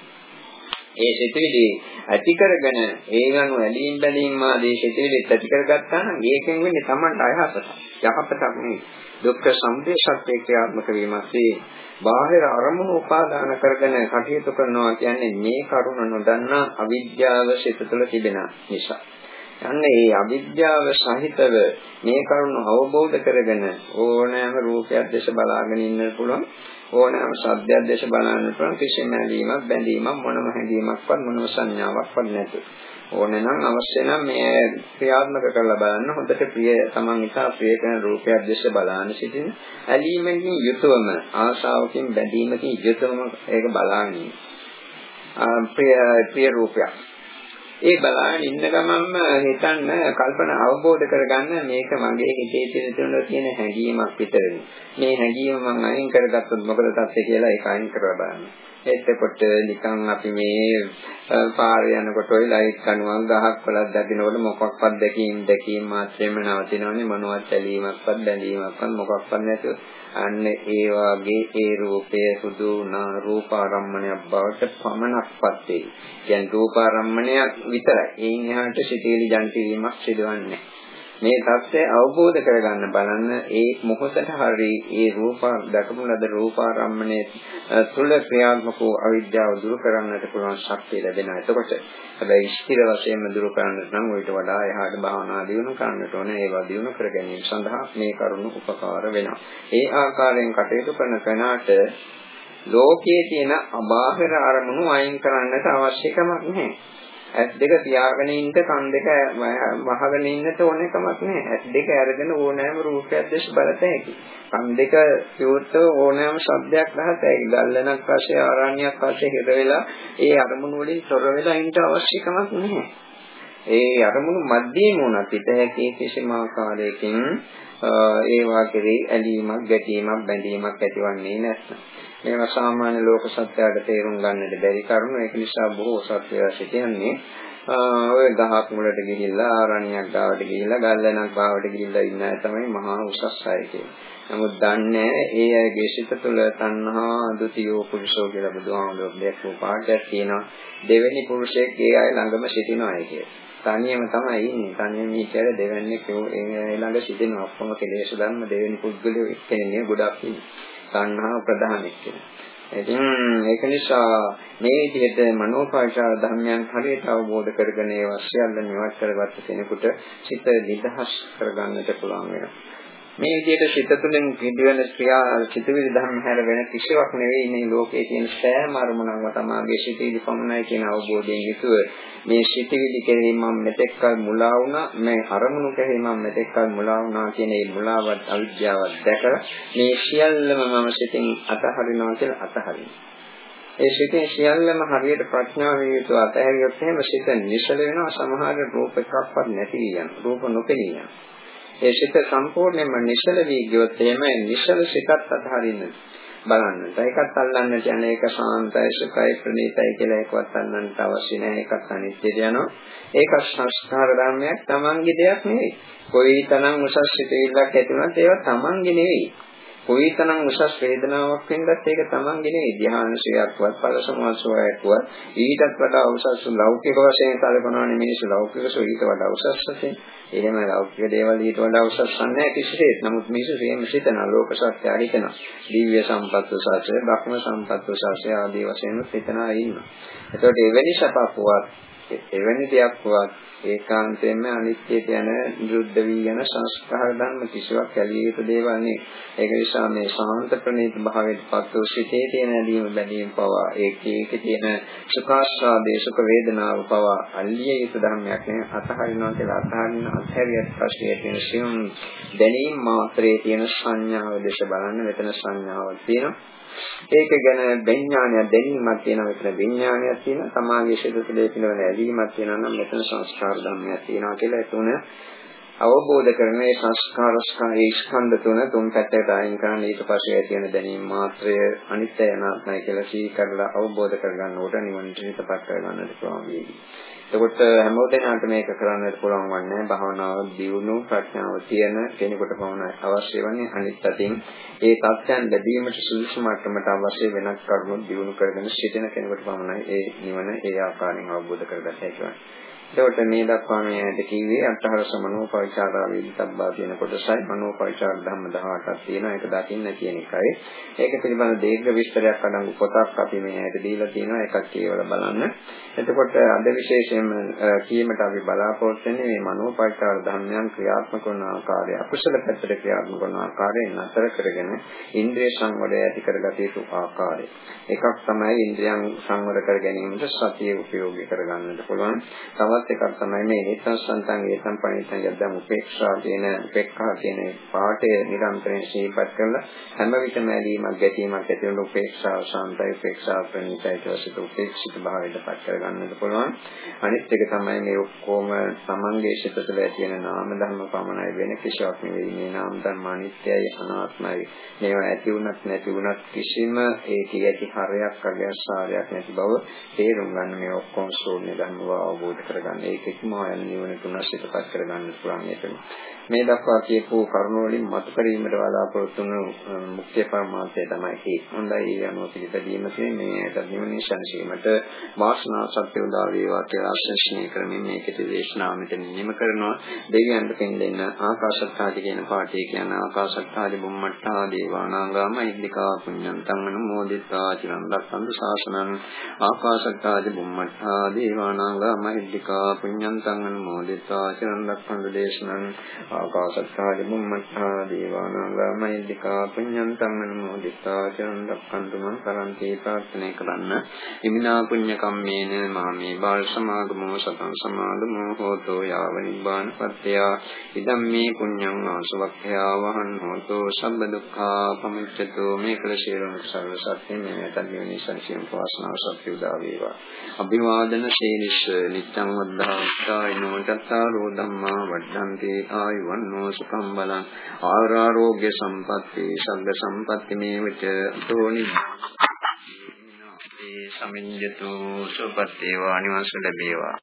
ඒ සිතුවිලි ඇති කරගෙන ඒ ගනු ඇලීම් බැලීම් ආදී සිතුවිලි ඇති කරගත්තා නම් ඒකෙන් වෙන්නේ Tamanට අයහපතක්. යහපතක් නෙවෙයි. දුක්ඛ සමුදය සත්‍ය ක්‍රියාත්මක වීමක් බාහිර අරමුණු උපාදාන කරගෙන කටයුතු කරනවා කියන්නේ මේ කරුණ නොදන්නා අවිද්‍යාව සිත තුළ තිබෙන නිසා. අන්නේ මේ අවිද්‍යාව සහිතව මේ කරුණ අවබෝධ කරගෙන ඕනෑම රූපයක් දැස බලාගෙන ඉන්න පුළුවන් ඕනෑම ශබ්දයක් දැස බලන්න පුළුවන් කිසිම ඇලීමක් බැඳීමක් මොනම හැඟීමක්වත් මොනම සංඥාවක්වත් නැතුව ඕනේ නම් අවශ්‍ය නම් මේ ක්‍රියාත්මක කරලා බලන්න. හොඳට ප්‍රිය තමන් නිසා ප්‍රිය කරන රූපයක් දැස බලන්න සිටින. ඇලීමකින් යුතුවම ආශාවකින් බැඳීමකින් යුතුවම ඒක බලන්නේ. ප්‍රිය ප්‍රිය රූපයක්. ඒ බලාගෙන ඉන්න ගමන්ම හිතන්න කල්පන අවබෝධ කරගන්න මේක මගේ හිතේ තියෙන තියෙන හැඟීමක් විතරනේ මේ හැඟීම මම අයින් කරගත්තොත් මොකද තත්ත්වය කියලා ඒක අයින් කරලා බලන්න. එතකොට නිකන් අපි මේ පාරේ යනකොට ওই ලයිට් කණුවක් ගහක් වලක් දකින්නකොට මොකක්වත් දැකීම් දැකීම් මාත්‍රෙම නවතිනවනේ. මොනවත් ඇලීමක්වත් බැඳීමක්වත් මොකක්වත් නැතුව. අන්න ඒ වාගේ ඒ රූපය සුදු නා රූපාරම්මණයක් බවට පමණක්පත් වේ. කියන්නේ රූපාරම්මණයක් විතරයි. ඒන් එහාට සිතේලි ජන්ති වීමක් සිදුවන්නේ නැහැ. මේ தත්ත්වය අවබෝධ කරගන්න බලන්න ඒ මොහොතට හරි ඒ රූප දකමු ලද රූපාරම්මණය තුල ක්‍රියාත්මක වූ අවිද්‍යාව දුරු කරන්නට පුළුවන් ශක්තිය ලැබෙනවා. එතකොට හැබැයි ස්ථිර වශයෙන්ම දුරු කරන්නට නම් ඊට වඩා එහාට භාවනා දියුණු කරන්නට ඕනේ. ඒවා දියුණු කර ගැනීම සඳහා මේ කරුණු උපකාර වෙනවා. ඒ ආකාරයෙන් කටයුතු කරන කෙනාට ලෝකයේ තියෙන අබාහිර අරමුණු අයින් කරන්නට අවශ්‍ය කමක් නැහැ. ඇස් දෙක තියාගෙන ඉන්න කන් දෙක වහගෙන ඉන්නට ඕනේ කමක් නැහැ. ඇස් දෙක අරගෙන ඕනෑම රූපයක් දැස් බලත හැකි. කන් දෙක විවෘත ඕනෑම ශබ්දයක් අහත හැකි. ගල්ලනක් පස්සේ ආරණ්‍යයක් පස්සේ හිර වෙලා ඒ අරමුණු වලින් තොර වෙලා ඉන්න අවශ්‍ය කමක් නැහැ. ඒ අරමුණු මැදීම උනත් පිට හැකි කිසිම ආකාරයකින් ඒවා කෙරෙහි ඇලීමක් ගැටීමක් බැඳීමක් ඇතිවන්නේ නැත්නම් මේවා සාමාන්‍ය ලෝක සත්‍යයට තේරුම් ගන්නට බැරි කරුණු ඒක නිසා බොහෝ සත්‍යය සිටින්නේ ඔය ගහක් මුලට ගිහිල්ලා ආරණ්‍යයක් ගාවට ගිහිල්ලා ගල්ලනක් ගාවට ගිහිල්ලා ඉන්න අය තමයි මහා උසස් අය කියන්නේ. නමුත් දන්නේ ඒ අයගේ සිත තුළ තණ්හා දුතියෝ පුරුෂෝ කියලා බුදුහාමුදුරුවෝ දැක්වූ පාඩයක් තියෙනවා. දෙවෙනි පුරුෂයෙක් ඒ අය ළඟම සිටිනවා කියලා. තනියම තමයි ඉන්නේ. තනියම ඉච්චර දෙවන්නේ ඒ ළඟ සිටින ඔක්කොම කෙලෙස් ධර්ම දෙවෙනි පුද්ගලයෝ එක්කෙනේ ගොඩක් ඉන්නේ. තණ්හාව ප්‍රධාන එක්කෙනා. ඉතින් ඒක නිසා මේ විදිහට මනෝපාචාර ධර්මයන් හරියට අවබෝධ කරගෙන ඒ වශයෙන් නිවත් කරගත්ත කෙනෙකුට සිත නිදහස් කරගන්නට පුළුවන් වෙනවා. මේ විදිහට සිත තුළින් පිළිවෙල ක්‍රියා සිතුවිලි ධර්ම හැර වෙන කිසිවක් නෙවෙයි මේ ලෝකයේ තියෙන සෑම අරමුණක්ම තමාගේ සිතේදී පමණයි කියන අවබෝධයෙන් යුතුව. මේ සිතවිලි කෙරෙහි මම මෙතෙක්කල් මුලා වුණා මේ අරමුණු කෙරෙහි මම මෙතෙක්කල් මුලා වුණා කියන මේ මුලාවත් අවිද්‍යාවත් දැකලා මේ සියල්ලම මම සිතින් අතහරිනවා කියලා අතහරිනවා. ඒ සිතේ සියල්ලම හරියට ප්‍රඥාවෙන් යුතුව අතහැරියොත් එහෙම සිත නිසල වෙනවා සමහර රූප එකක්වත් නැති යන රූප නොපෙනී යන ඒ සිත සම්පූර්ණයෙන්ම නිසල වී ගියොත් එහෙම නිසල සිතත් අතහරින්න බලන්න. ඒකත් අල්ලන්නට යන එක සාන්තයි සුඛයි ප්‍රණීතයි කියලා ඒකවත් අල්ලන්නට අවශ්‍ය නැහැ. ඒකත් අනිත්‍යද යනවා. ඒක සංස්කාර ධර්මයක් Tamange දෙයක් නෙවෙයි. කොයි තරම් උසස් සිතෙල්ලක් ඇති වුණත් ඒවා Tamange නෙවෙයි. කොයිතරම් උසස් වේදනාවක් වෙනදත් ඒක තමන්ගේ නෙවෙයි. ධ්‍යානශයක්වත් පලසමාසෝයක්වත් ඊටත් වඩා උසස් ලෞකික වශයෙන් කල්පනානේ මිනිස්සු. ලෞකික සෝ ඊට වඩා උසස් වශයෙන්. එහෙම ලෞකික දේවල් ඊට වඩා උසස් නැහැ කිසිසේත්. නමුත් මිනිස්සු සියම සිතන ලෝක සත්‍ය අරිකන දිව්‍ය සම්පත් උසස්ය බ්‍රහ්ම සම්පත් උසස්ය ආදී වශයෙන් සිතනා ඉන්නවා. එතකොට එවැනි සපක්වත් එවැනි දෙයක් වත් ඒකාන්තයෙන්ම අනිත්‍යයට යන නිරුද්ධ වී යන සංස්කාර ධර්ම කිසිවක් ඇලිය යුතු දේවල් නෙවෙයි. ඒක නිසා මේ ශාන්ත ප්‍රණීත භාවයට පත් වූ සිතේ තියෙන ඇලීම බැඳීම පවා ඒකේ ඒකේ තියෙන සුඛාස්වාදයේ සුඛ වේදනාව පවා අල්ලිය යුතු ධර්මයක් නේ අතහරිනවා කියලා අතහරින අත්හැරියත් පස්සේ තියෙන සියුම් දැනීම මාත්‍රයේ තියෙන සංඥාව දේශ බලන්න මෙතන සංඥාවක් තියෙනවා. ඒක ගැන විඥානයක් දැනීමක් තියෙනවා. මෙතන විඥානයක් තියෙනවා. සමාගයේ ශරීරයේ පිළිවෙල ඇලීමක් තියෙනවා නම් මෙතන සංස්කාර ධර්මයක් තියෙනවා කියලා ඒ තුන අවබෝධ කරගෙන මේ සංස්කාර ස්කන්ධ තුන තුන් පැත්තකට අයින් කරන ඊට පස්සේ ඇති වෙන දැනීම මාත්‍රය අනිත්‍ය අනාත්මයි කියලා සී කරලා අවබෝධ කරගන්න උඩ නිවනට හිතපත් කරගන්නට පුළුවන් වේවි. එතකොට හැමෝටම මේක කරන්නට පුළුවන් වන්නේ භාවනාව දියුණු ප්‍රඥාව තියෙන කෙනෙකුට පමණයි අවශ්‍ය වන්නේ අනිත් අතින් ඒ තත්යන් ලැබීමට සුදුසු මට්ටමට අවශ්‍ය වෙනස් කරුණු දියුණු කරගෙන සිටින කෙනෙකුට පමණයි ඒ නිවන ඒ ආකාරයෙන් අවබෝධ කරගන්න හැකියි. එතකොට මේ දක්වා මේ ඇද කිව්වේ අටහර සමනෝ පවිචාරා වේදිතබ්බා කියන කොටසයි මනෝ පවිචාර ධම්ම 18ක් තියෙනවා ඒක දකින්න කියන එකයි. ඒක පිළිබඳ දීර්ඝ විස්තරයක් අඩංගු පොතක් අපි මේ ඇද දීලා තියෙනවා ඒකත් කියවලා බලන්න. එතකොට අද විශේෂයෙන්ම කීමට අපි බලාපොරොත්තු වෙන්නේ මේ මනෝ පවිචාර ධර්මයන් ක්‍රියාත්මක වන ආකාරය අකුසල පැත්තට ක්‍රියාත්මක වන ආකාරය නතර කරගෙන ඉන්ද්‍රිය සංවරය ඇති කරගත යුතු ආකාරය. එකක් තමයි ඉන්ද්‍රියන් සංවර කර ගැනීමට සතිය උපයෝගී කරගන්නට පුළුවන්. තවත් තවත් එකක් තමයි මේ ඒතස්සන්තං ඒතම් පණිතං යද්දම් උපේක්ෂා කියන උපේක්ඛා කියන පාඩය නිරන්තරයෙන් සිහිපත් කරලා හැම විටම ඇලීමක් ගැටීමක් ඇති වෙන උපේක්ෂා ශාන්තයි උපේක්ෂා ප්‍රණීතයි කියලා උපේක්ෂිත භාවයට පත් කරගන්නත් පුළුවන්. අනිත් එක තමයි මේ ඔක්කොම සමංගේ ශිත තුළ ඇති වෙන නාම ධර්ම පමණයි වෙන කිසිවක් නෙවෙයි. මේ නාම ධර්ම අනිත්‍යයි අනාත්මයි. මේවා ඇති වුණත් නැති වුණත් කිසිම ඒකේ ඇති හරයක් අගයසාරයක් නැති බව තේරුම් ගන්න මේ ඔක්කොම ශූන්‍ය ධර්ම බව අවබෝධ කරගන්න කරගන්න ඒකෙත්ම ආයන නිවනට උනස්සිතපත් කරගන්න පුළුවන් ඒක. මේ දක්වා කියපු කරුණ වලින් මතු කිරීමට බලාපොරොත්තු වුණු මුක්තිය පරමාර්ථය තමයි ඒ. හොඳයි ඒ අනුව පිළිපැදීම මේ ඇයට නිවනින් සංසීමට වාසනා සත්‍ය උදා වේවා කියලා ආශිර්වාද කරමින් මේකේ දේශනාව මෙතන නිම කරනවා. දෙවියන්ට පින් දෙන්න ආකාශත්තාදි කියන පාඨය කියන ආකාශත්තාදි බුම්මට්ටා දේවානාගාම ඉද්దికා පුඤ්ඤන්තං අනුමෝදිතා චිරන් රක්ඛන්තු ශාසනං ආකාශත්තාදි බුම්මට්ටා දේවානාගාම පුඤ්ඤන්තා පුඤ්ඤන්තං අනුමෝදිතා චිරන් රක්ඛන්තු දේශනං ආකාශත්තා බුම්මත්තා දේවානාගා මහිද්దికා පුඤ්ඤන්තං අනුමෝදිතා චිරන් රක්ඛන්තු මං කරන්ති ප්‍රාර්ථනා කරන්න. ඉමිනා පුඤ්ඤ කම්මේන මාමේ බාල සමාගමෝ සතං සමාගමෝ හෝතෝ යාව නිබ්බාන පත්‍ත්‍ය ඉදම් මේ පුඤ්ඤං ආසවක්ඛ්‍යා වහන් හෝතෝ සම්බ දුක්ඛා පමුච්ඡතෝ. මේ කළ ශීලං සර්ව සත්‍යෙන යතන් නිසංසියම් පවස්නාව සත්‍ය උදා වේවා. අභිවාදන ශීලිෂ නිත්‍යං නිච්ඡං වද්ධාත්තායිනෝ චත්තාරෝ ධම්මා වඩ්ඩන්ති ආයුවන්නෝ සුඛම් බලං ආරෝග්‍ය සම්පatti සග්ග සම්පatti මේ විට තෝනි සමිඤ්ඤතු සුපත්තේවා නිවස ලැබේවා.